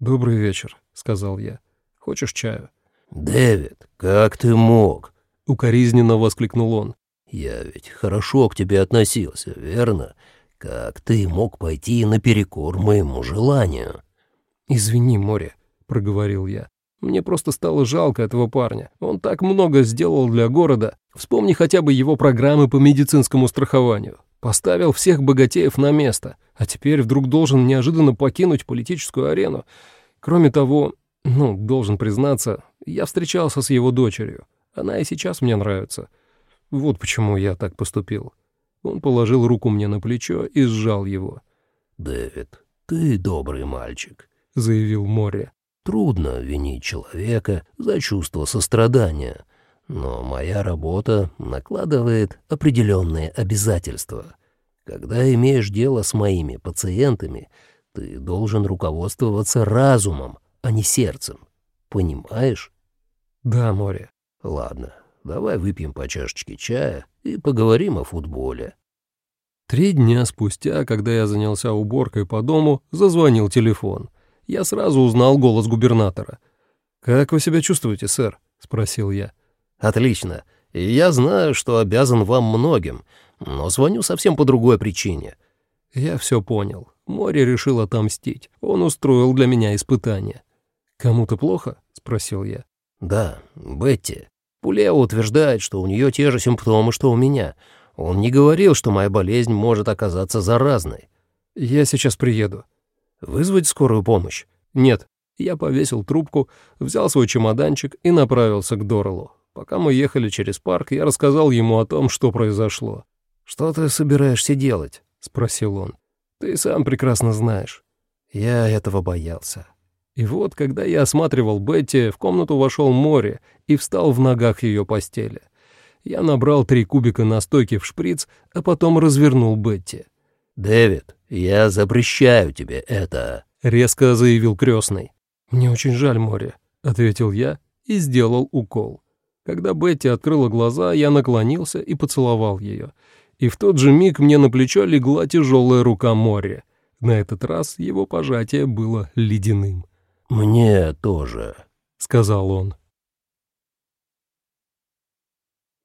«Добрый вечер», — сказал я. «Хочешь чаю?» «Дэвид, как ты мог?» — укоризненно воскликнул он. «Я ведь хорошо к тебе относился, верно? Как ты мог пойти наперекор моему желанию?» «Извини, море», — проговорил я. «Мне просто стало жалко этого парня. Он так много сделал для города. Вспомни хотя бы его программы по медицинскому страхованию. Поставил всех богатеев на место, а теперь вдруг должен неожиданно покинуть политическую арену. Кроме того, ну, должен признаться, я встречался с его дочерью. Она и сейчас мне нравится. Вот почему я так поступил». Он положил руку мне на плечо и сжал его. «Дэвид, ты добрый мальчик», — заявил Море. «Трудно винить человека за чувство сострадания, но моя работа накладывает определенные обязательства. Когда имеешь дело с моими пациентами, ты должен руководствоваться разумом, а не сердцем. Понимаешь? Да, море. Ладно, давай выпьем по чашечке чая и поговорим о футболе. Три дня спустя, когда я занялся уборкой по дому, зазвонил телефон. Я сразу узнал голос губернатора. «Как вы себя чувствуете, сэр?» — спросил я. «Отлично. И я знаю, что обязан вам многим, но звоню совсем по другой причине». Я все понял. Море решил отомстить. Он устроил для меня испытание. «Кому-то плохо?» — спросил я. «Да, Бетти. Пулео утверждает, что у нее те же симптомы, что у меня. Он не говорил, что моя болезнь может оказаться заразной. Я сейчас приеду. Вызвать скорую помощь? Нет. Я повесил трубку, взял свой чемоданчик и направился к Дорлу. Пока мы ехали через парк, я рассказал ему о том, что произошло. «Что ты собираешься делать?» — спросил он. «Ты сам прекрасно знаешь». Я этого боялся. И вот, когда я осматривал Бетти, в комнату вошел море и встал в ногах ее постели. Я набрал три кубика настойки в шприц, а потом развернул Бетти. «Дэвид, я запрещаю тебе это», — резко заявил крестный. «Мне очень жаль, море», — ответил я и сделал укол. Когда Бетти открыла глаза, я наклонился и поцеловал ее. И в тот же миг мне на плечо легла тяжелая рука моря. На этот раз его пожатие было ледяным. «Мне тоже», — сказал он.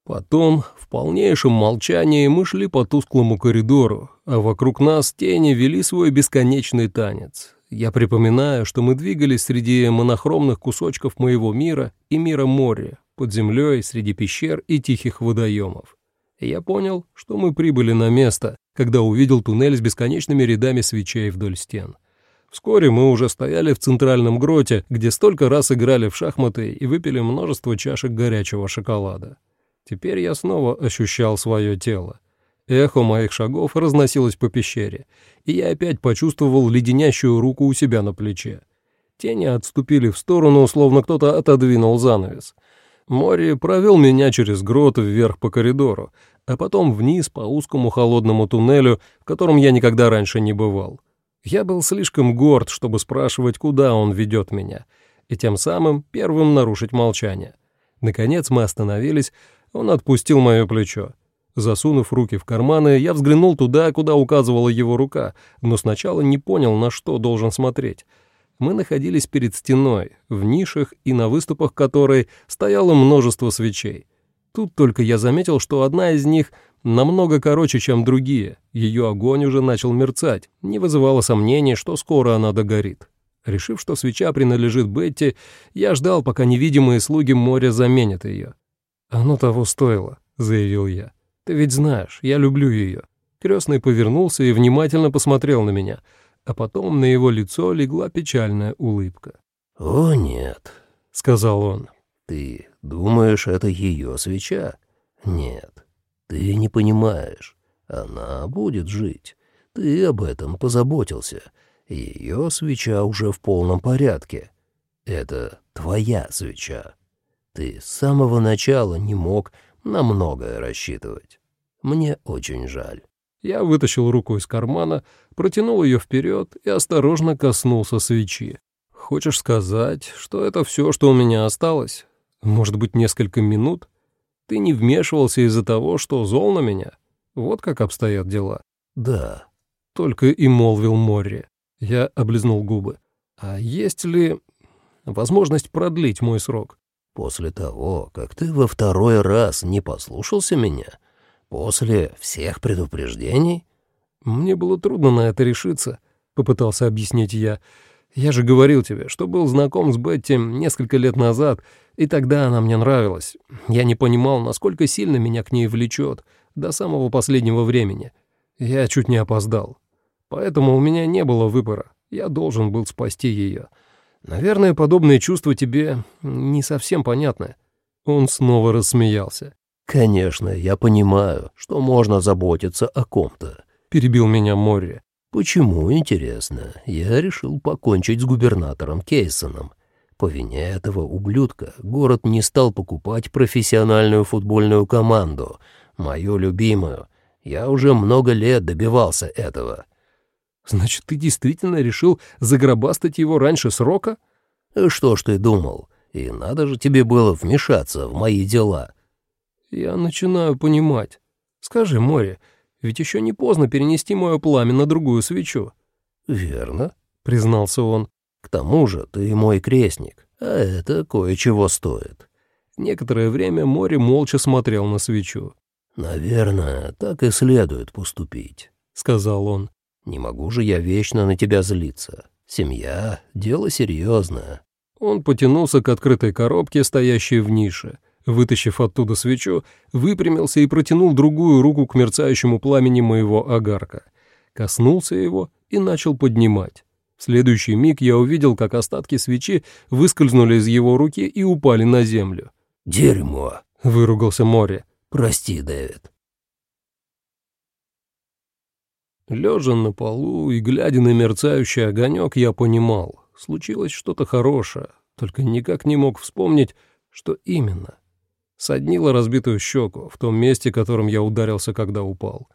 Потом, в полнейшем молчании, мы шли по тусклому коридору, а вокруг нас тени вели свой бесконечный танец. Я припоминаю, что мы двигались среди монохромных кусочков моего мира и мира моря, под землей, среди пещер и тихих водоемов. я понял, что мы прибыли на место, когда увидел туннель с бесконечными рядами свечей вдоль стен. Вскоре мы уже стояли в центральном гроте, где столько раз играли в шахматы и выпили множество чашек горячего шоколада. Теперь я снова ощущал свое тело. Эхо моих шагов разносилось по пещере, и я опять почувствовал леденящую руку у себя на плече. Тени отступили в сторону, словно кто-то отодвинул занавес. Море провел меня через грот вверх по коридору, а потом вниз по узкому холодному туннелю, в котором я никогда раньше не бывал. Я был слишком горд, чтобы спрашивать, куда он ведет меня, и тем самым первым нарушить молчание. Наконец мы остановились, он отпустил мое плечо. Засунув руки в карманы, я взглянул туда, куда указывала его рука, но сначала не понял, на что должен смотреть. Мы находились перед стеной, в нишах и на выступах которой стояло множество свечей. Тут только я заметил, что одна из них намного короче, чем другие. Ее огонь уже начал мерцать, не вызывало сомнений, что скоро она догорит. Решив, что свеча принадлежит Бетти, я ждал, пока невидимые слуги моря заменят ее. «Оно того стоило», — заявил я. «Ты ведь знаешь, я люблю ее». Крестный повернулся и внимательно посмотрел на меня, а потом на его лицо легла печальная улыбка. «О, нет», — сказал он. «Ты думаешь, это ее свеча? Нет, ты не понимаешь. Она будет жить. Ты об этом позаботился. Ее свеча уже в полном порядке. Это твоя свеча». Ты с самого начала не мог на многое рассчитывать. Мне очень жаль». Я вытащил руку из кармана, протянул ее вперед и осторожно коснулся свечи. «Хочешь сказать, что это все, что у меня осталось? Может быть, несколько минут? Ты не вмешивался из-за того, что зол на меня? Вот как обстоят дела?» «Да», — только и молвил Морри. Я облизнул губы. «А есть ли возможность продлить мой срок?» После того, как ты во второй раз не послушался меня, после всех предупреждений...» «Мне было трудно на это решиться», — попытался объяснить я. «Я же говорил тебе, что был знаком с Бетти несколько лет назад, и тогда она мне нравилась. Я не понимал, насколько сильно меня к ней влечет до самого последнего времени. Я чуть не опоздал. Поэтому у меня не было выбора. Я должен был спасти ее. Наверное, подобные чувства тебе не совсем понятны. Он снова рассмеялся. «Конечно, я понимаю, что можно заботиться о ком-то», — перебил меня Морри. «Почему, интересно, я решил покончить с губернатором Кейсоном. По вине этого ублюдка город не стал покупать профессиональную футбольную команду, мою любимую. Я уже много лет добивался этого». «Значит, ты действительно решил загробастать его раньше срока?» «Что ж ты думал? И надо же тебе было вмешаться в мои дела». «Я начинаю понимать. Скажи, Море, ведь еще не поздно перенести мое пламя на другую свечу». «Верно», — признался он. «К тому же ты мой крестник, а это кое-чего стоит». Некоторое время Море молча смотрел на свечу. «Наверное, так и следует поступить», — сказал он. «Не могу же я вечно на тебя злиться. Семья — дело серьезное». Он потянулся к открытой коробке, стоящей в нише, Вытащив оттуда свечу, выпрямился и протянул другую руку к мерцающему пламени моего огарка. Коснулся его и начал поднимать. В следующий миг я увидел, как остатки свечи выскользнули из его руки и упали на землю. «Дерьмо!» — выругался море. «Прости, Дэвид». Лежа на полу и глядя на мерцающий огонек, я понимал, случилось что-то хорошее, только никак не мог вспомнить, что именно. Соднило разбитую щеку в том месте, которым я ударился, когда упал.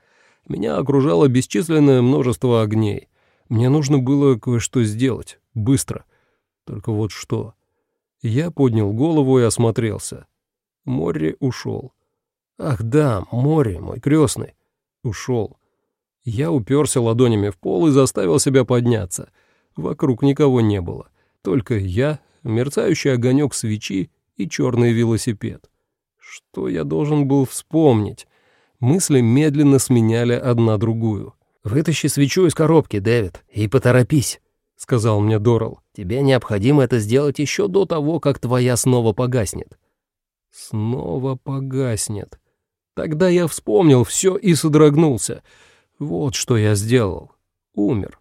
Меня окружало бесчисленное множество огней. Мне нужно было кое-что сделать. Быстро. Только вот что. Я поднял голову и осмотрелся. Море ушел. Ах да, море, мой крестный. Ушел. Я уперся ладонями в пол и заставил себя подняться. Вокруг никого не было. Только я, мерцающий огонек свечи и черный велосипед. Что я должен был вспомнить? Мысли медленно сменяли одна другую. «Вытащи свечу из коробки, Дэвид, и поторопись», — сказал мне Дорал. «Тебе необходимо это сделать еще до того, как твоя снова погаснет». «Снова погаснет». Тогда я вспомнил все и содрогнулся. Вот что я сделал. Умер.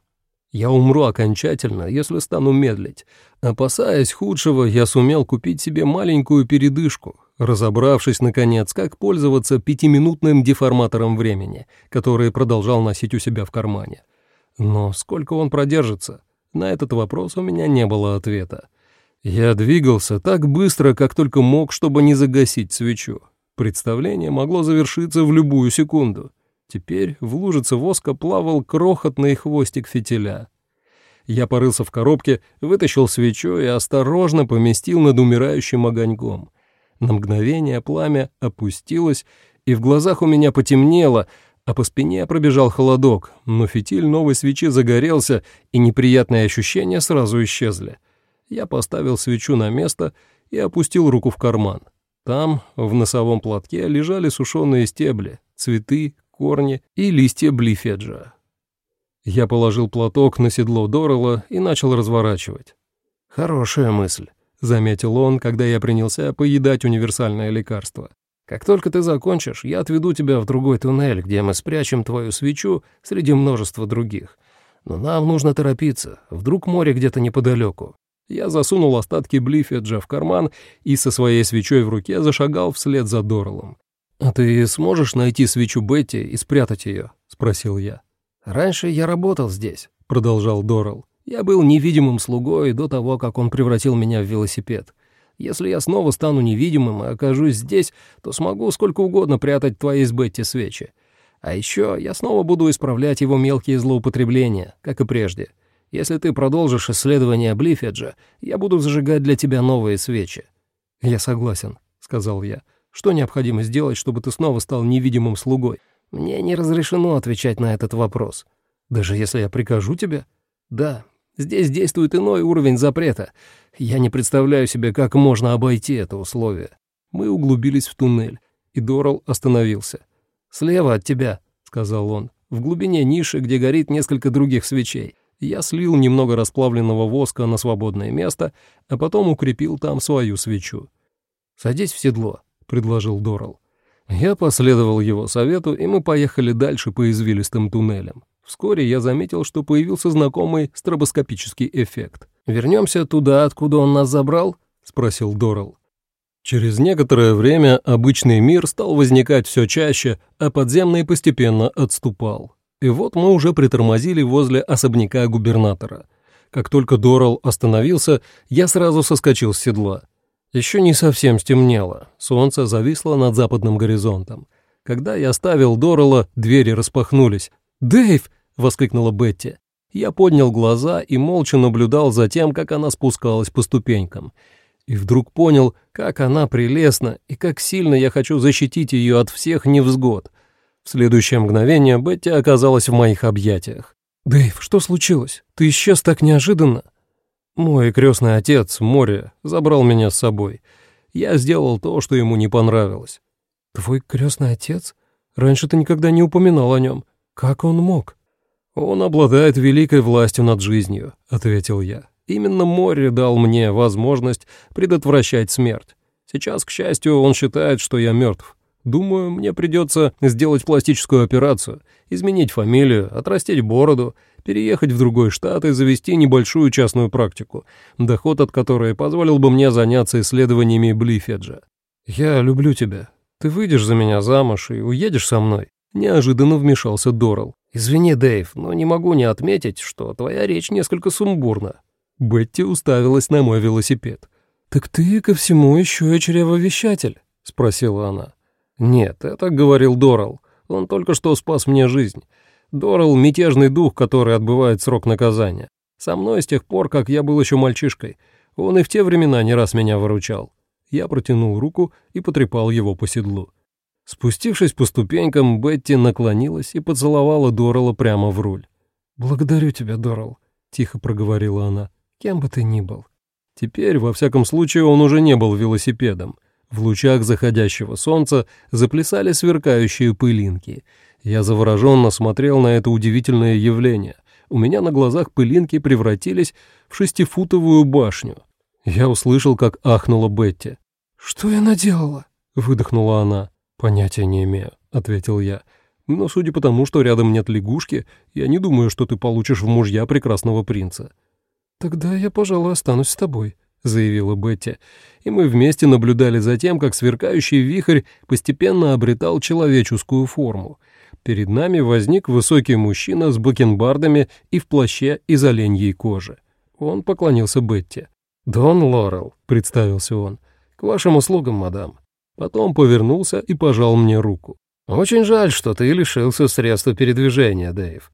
Я умру окончательно, если стану медлить. Опасаясь худшего, я сумел купить себе маленькую передышку, разобравшись, наконец, как пользоваться пятиминутным деформатором времени, который продолжал носить у себя в кармане. Но сколько он продержится? На этот вопрос у меня не было ответа. Я двигался так быстро, как только мог, чтобы не загасить свечу. Представление могло завершиться в любую секунду. Теперь в лужице воска плавал крохотный хвостик фитиля. Я порылся в коробке, вытащил свечу и осторожно поместил над умирающим огоньком — на мгновение пламя опустилось, и в глазах у меня потемнело, а по спине пробежал холодок, но фитиль новой свечи загорелся, и неприятные ощущения сразу исчезли. Я поставил свечу на место и опустил руку в карман. Там, в носовом платке, лежали сушеные стебли, цветы, корни и листья блифеджа. Я положил платок на седло Доррелла и начал разворачивать. Хорошая мысль. — заметил он, когда я принялся поедать универсальное лекарство. «Как только ты закончишь, я отведу тебя в другой туннель, где мы спрячем твою свечу среди множества других. Но нам нужно торопиться, вдруг море где-то неподалеку». Я засунул остатки Блифеджа в карман и со своей свечой в руке зашагал вслед за Дорлом. «А ты сможешь найти свечу Бетти и спрятать ее?» — спросил я. «Раньше я работал здесь», — продолжал Дорл. Я был невидимым слугой до того, как он превратил меня в велосипед. Если я снова стану невидимым и окажусь здесь, то смогу сколько угодно прятать твои с Бетти свечи. А еще я снова буду исправлять его мелкие злоупотребления, как и прежде. Если ты продолжишь исследование Блифеджа, я буду зажигать для тебя новые свечи». «Я согласен», — сказал я. «Что необходимо сделать, чтобы ты снова стал невидимым слугой?» «Мне не разрешено отвечать на этот вопрос. Даже если я прикажу тебе?» «Да, Здесь действует иной уровень запрета. Я не представляю себе, как можно обойти это условие. Мы углубились в туннель, и Дорал остановился. «Слева от тебя», — сказал он, — «в глубине ниши, где горит несколько других свечей». Я слил немного расплавленного воска на свободное место, а потом укрепил там свою свечу. «Садись в седло», — предложил Дорал. Я последовал его совету, и мы поехали дальше по извилистым туннелям. Вскоре я заметил, что появился знакомый стробоскопический эффект. «Вернемся туда, откуда он нас забрал?» — спросил Дорал. Через некоторое время обычный мир стал возникать все чаще, а подземный постепенно отступал. И вот мы уже притормозили возле особняка губернатора. Как только Дорал остановился, я сразу соскочил с седла. Еще не совсем стемнело, солнце зависло над западным горизонтом. Когда я оставил Дорала, двери распахнулись. «Дэйв!» — воскликнула Бетти. Я поднял глаза и молча наблюдал за тем, как она спускалась по ступенькам. И вдруг понял, как она прелестна и как сильно я хочу защитить ее от всех невзгод. В следующее мгновение Бетти оказалась в моих объятиях. «Дэйв, что случилось? Ты исчез так неожиданно?» Мой крестный отец, Море, забрал меня с собой. Я сделал то, что ему не понравилось. «Твой крестный отец? Раньше ты никогда не упоминал о нем. Как он мог?» «Он обладает великой властью над жизнью», — ответил я. «Именно море дал мне возможность предотвращать смерть. Сейчас, к счастью, он считает, что я мертв. Думаю, мне придется сделать пластическую операцию, изменить фамилию, отрастить бороду, переехать в другой штат и завести небольшую частную практику, доход от которой позволил бы мне заняться исследованиями Блифеджа. Я люблю тебя. Ты выйдешь за меня замуж и уедешь со мной?» Неожиданно вмешался Дорал. «Извини, Дэйв, но не могу не отметить, что твоя речь несколько сумбурна». Бетти уставилась на мой велосипед. «Так ты ко всему еще и чревовещатель?» — спросила она. «Нет, это говорил Дорал. Он только что спас мне жизнь. Дорал — мятежный дух, который отбывает срок наказания. Со мной с тех пор, как я был еще мальчишкой. Он и в те времена не раз меня выручал». Я протянул руку и потрепал его по седлу. Спустившись по ступенькам, Бетти наклонилась и поцеловала Дорала прямо в руль. «Благодарю тебя, Дорал», — тихо проговорила она, — «кем бы ты ни был». Теперь, во всяком случае, он уже не был велосипедом. В лучах заходящего солнца заплясали сверкающие пылинки. Я завороженно смотрел на это удивительное явление. У меня на глазах пылинки превратились в шестифутовую башню. Я услышал, как ахнула Бетти. «Что я наделала?» — выдохнула она. «Понятия не имею», — ответил я. «Но судя по тому, что рядом нет лягушки, я не думаю, что ты получишь в мужья прекрасного принца». «Тогда я, пожалуй, останусь с тобой», — заявила Бетти. И мы вместе наблюдали за тем, как сверкающий вихрь постепенно обретал человеческую форму. Перед нами возник высокий мужчина с бакенбардами и в плаще из оленьей кожи. Он поклонился Бетти. «Дон Лорел», — представился он. «К вашим услугам, мадам». Потом повернулся и пожал мне руку. «Очень жаль, что ты лишился средства передвижения, Дэйв.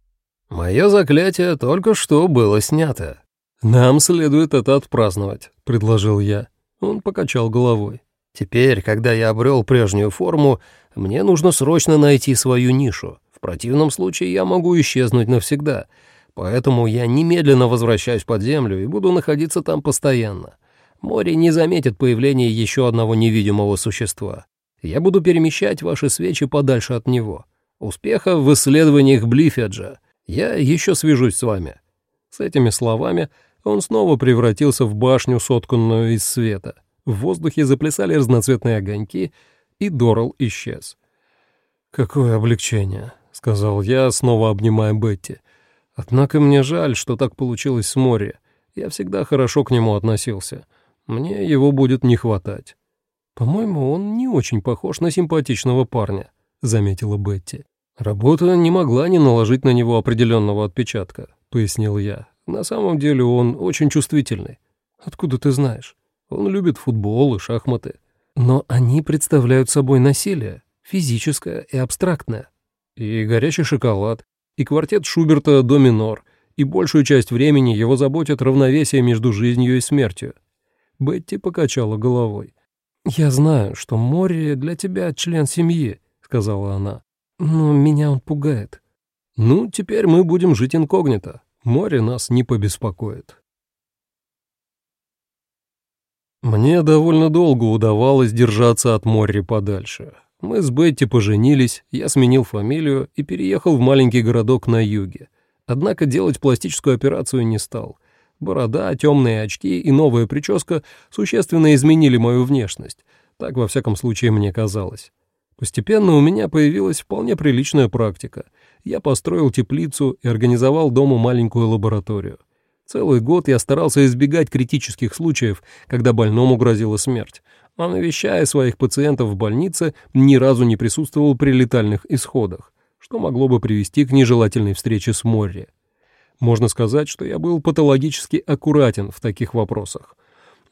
Мое заклятие только что было снято». «Нам следует это отпраздновать», — предложил я. Он покачал головой. «Теперь, когда я обрел прежнюю форму, мне нужно срочно найти свою нишу. В противном случае я могу исчезнуть навсегда. Поэтому я немедленно возвращаюсь под землю и буду находиться там постоянно. Море не заметит появления еще одного невидимого существа. Я буду перемещать ваши свечи подальше от него. Успеха в исследованиях Блифеджа. Я еще свяжусь с вами». С этими словами он снова превратился в башню, сотканную из света. В воздухе заплясали разноцветные огоньки, и Дорал исчез. «Какое облегчение», — сказал я, снова обнимая Бетти. «Однако мне жаль, что так получилось с Мори. Я всегда хорошо к нему относился». Мне его будет не хватать. По-моему, он не очень похож на симпатичного парня, заметила Бетти. Работа не могла не наложить на него определенного отпечатка, пояснил я. На самом деле он очень чувствительный. Откуда ты знаешь? Он любит футбол и шахматы. Но они представляют собой насилие, физическое и абстрактное. И горячий шоколад, и квартет Шуберта до минор, и большую часть времени его заботит равновесие между жизнью и смертью. Бетти покачала головой. «Я знаю, что Мори для тебя член семьи», — сказала она. «Но меня он пугает». «Ну, теперь мы будем жить инкогнито. Море нас не побеспокоит». Мне довольно долго удавалось держаться от моря подальше. Мы с Бетти поженились, я сменил фамилию и переехал в маленький городок на юге. Однако делать пластическую операцию не стал — Борода, темные очки и новая прическа существенно изменили мою внешность. Так, во всяком случае, мне казалось. Постепенно у меня появилась вполне приличная практика. Я построил теплицу и организовал дому маленькую лабораторию. Целый год я старался избегать критических случаев, когда больному грозила смерть, а навещая своих пациентов в больнице, ни разу не присутствовал при летальных исходах, что могло бы привести к нежелательной встрече с Морри. Можно сказать, что я был патологически аккуратен в таких вопросах,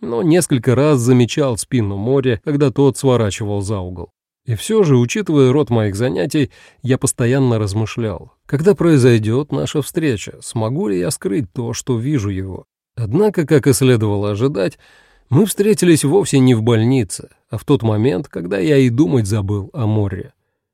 но несколько раз замечал спину Морри, когда тот сворачивал за угол. И все же, учитывая род моих занятий, я постоянно размышлял, когда произойдет наша встреча, смогу ли я скрыть то, что вижу его. Однако, как и следовало ожидать, мы встретились вовсе не в больнице, а в тот момент, когда я и думать забыл о море.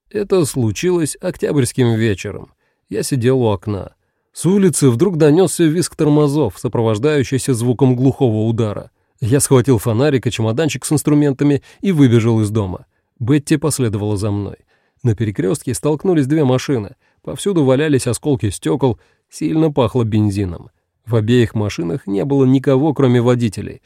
Это случилось октябрьским вечером. Я сидел у окна. С улицы вдруг донесся визг тормозов, сопровождающийся звуком глухого удара. Я схватил фонарик и чемоданчик с инструментами и выбежал из дома. Бетти последовала за мной. На перекрестке столкнулись две машины. Повсюду валялись осколки стекол, сильно пахло бензином. В обеих машинах не было никого, кроме водителей.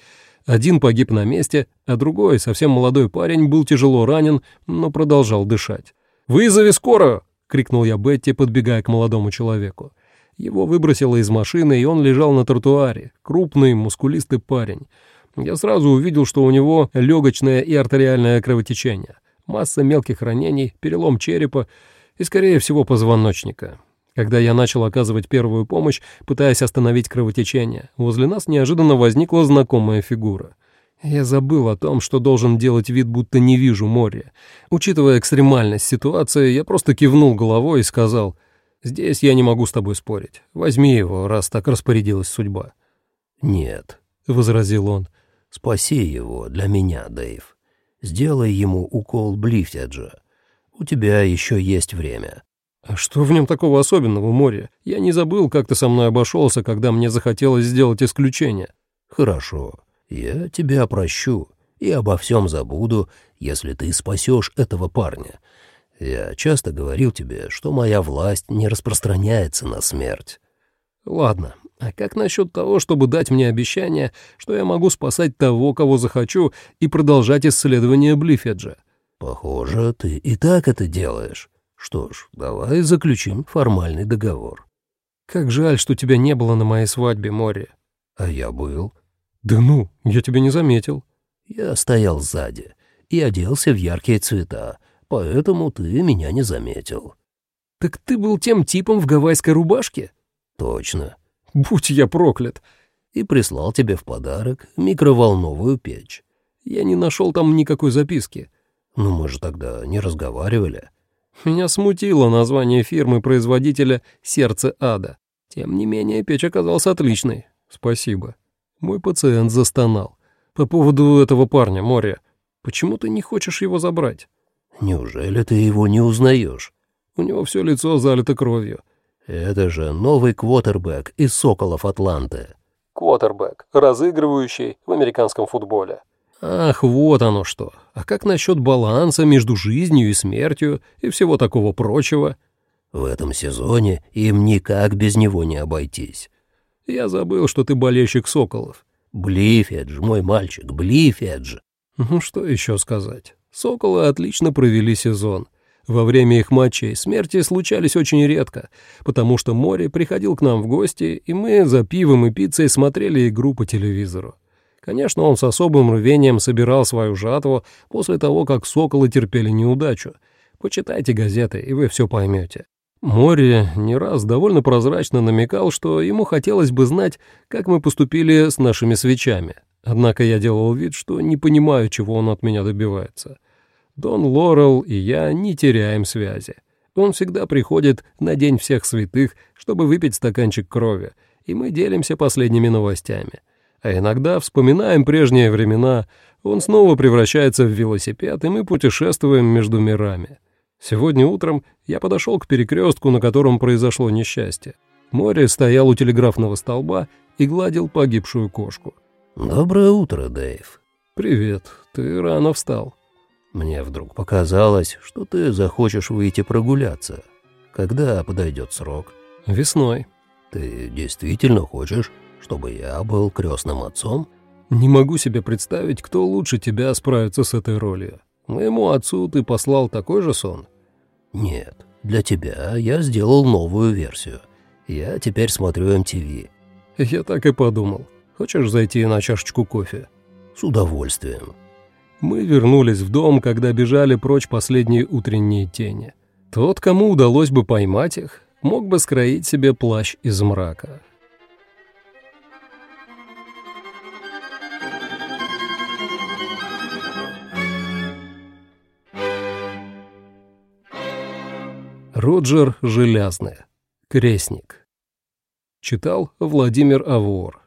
Один погиб на месте, а другой, совсем молодой парень, был тяжело ранен, но продолжал дышать. «Вызови скорую!» — крикнул я Бетти, подбегая к молодому человеку. Его выбросило из машины, и он лежал на тротуаре. Крупный, мускулистый парень. Я сразу увидел, что у него легочное и артериальное кровотечение масса мелких ранений, перелом черепа и, скорее всего, позвоночника. Когда я начал оказывать первую помощь, пытаясь остановить кровотечение, возле нас неожиданно возникла знакомая фигура. Я забыл о том, что должен делать вид, будто не вижу море. Учитывая экстремальность ситуации, я просто кивнул головой и сказал, «Здесь я не могу с тобой спорить. Возьми его, раз так распорядилась судьба». «Нет», — возразил он, — «спаси его для меня, Дэйв». Сделай ему укол Блифтеджа. У тебя еще есть время». «А что в нем такого особенного, море? Я не забыл, как ты со мной обошелся, когда мне захотелось сделать исключение». «Хорошо, я тебя прощу и обо всем забуду, если ты спасешь этого парня. Я часто говорил тебе, что моя власть не распространяется на смерть». «Ладно, а как насчет того, чтобы дать мне обещание, что я могу спасать того, кого захочу, и продолжать исследование Блифеджа? Похоже, ты и так это делаешь. Что ж, давай заключим формальный договор. Как жаль, что тебя не было на моей свадьбе, Море. А я был. Да ну, я тебя не заметил. Я стоял сзади и оделся в яркие цвета, поэтому ты меня не заметил. Так ты был тем типом в гавайской рубашке? Точно. Будь я проклят. И прислал тебе в подарок микроволновую печь. Я не нашел там никакой записки. Ну, мы же тогда не разговаривали. Меня смутило название фирмы-производителя «Сердце ада». Тем не менее, печь оказалась отличной. Спасибо. Мой пациент застонал. По поводу этого парня, Море, почему ты не хочешь его забрать? Неужели ты его не узнаешь? У него все лицо залито кровью. Это же новый квотербек из «Соколов Атланты». Квотербек, разыгрывающий в американском футболе. Ах, вот оно что. А как насчет баланса между жизнью и смертью и всего такого прочего? В этом сезоне им никак без него не обойтись. Я забыл, что ты болельщик Соколов. Блифедж, мой мальчик, Блифедж. Ну, что еще сказать? Соколы отлично провели сезон. Во время их матчей смерти случались очень редко, потому что Мори приходил к нам в гости, и мы за пивом и пиццей смотрели игру по телевизору. Конечно, он с особым рвением собирал свою жатву после того, как соколы терпели неудачу. Почитайте газеты, и вы все поймете. Мори не раз довольно прозрачно намекал, что ему хотелось бы знать, как мы поступили с нашими свечами. Однако я делал вид, что не понимаю, чего он от меня добивается. Дон Лорел и я не теряем связи. Он всегда приходит на День всех святых, чтобы выпить стаканчик крови, и мы делимся последними новостями. А иногда вспоминаем прежние времена, он снова превращается в велосипед, и мы путешествуем между мирами. Сегодня утром я подошел к перекрестку, на котором произошло несчастье. Море стоял у телеграфного столба и гладил погибшую кошку. «Доброе утро, Дэйв». «Привет. Ты рано встал». Мне вдруг показалось, что ты захочешь выйти прогуляться. Когда подойдет срок? Весной. Ты действительно хочешь, чтобы я был крестным отцом? Не могу себе представить, кто лучше тебя справится с этой ролью. Моему отцу ты послал такой же сон? Нет, для тебя я сделал новую версию. Я теперь смотрю MTV. Я так и подумал. Хочешь зайти на чашечку кофе? С удовольствием. Мы вернулись в дом, когда бежали прочь последние утренние тени. Тот, кому удалось бы поймать их, мог бы скроить себе плащ из мрака. Роджер Желязный. Крестник. Читал Владимир Авор.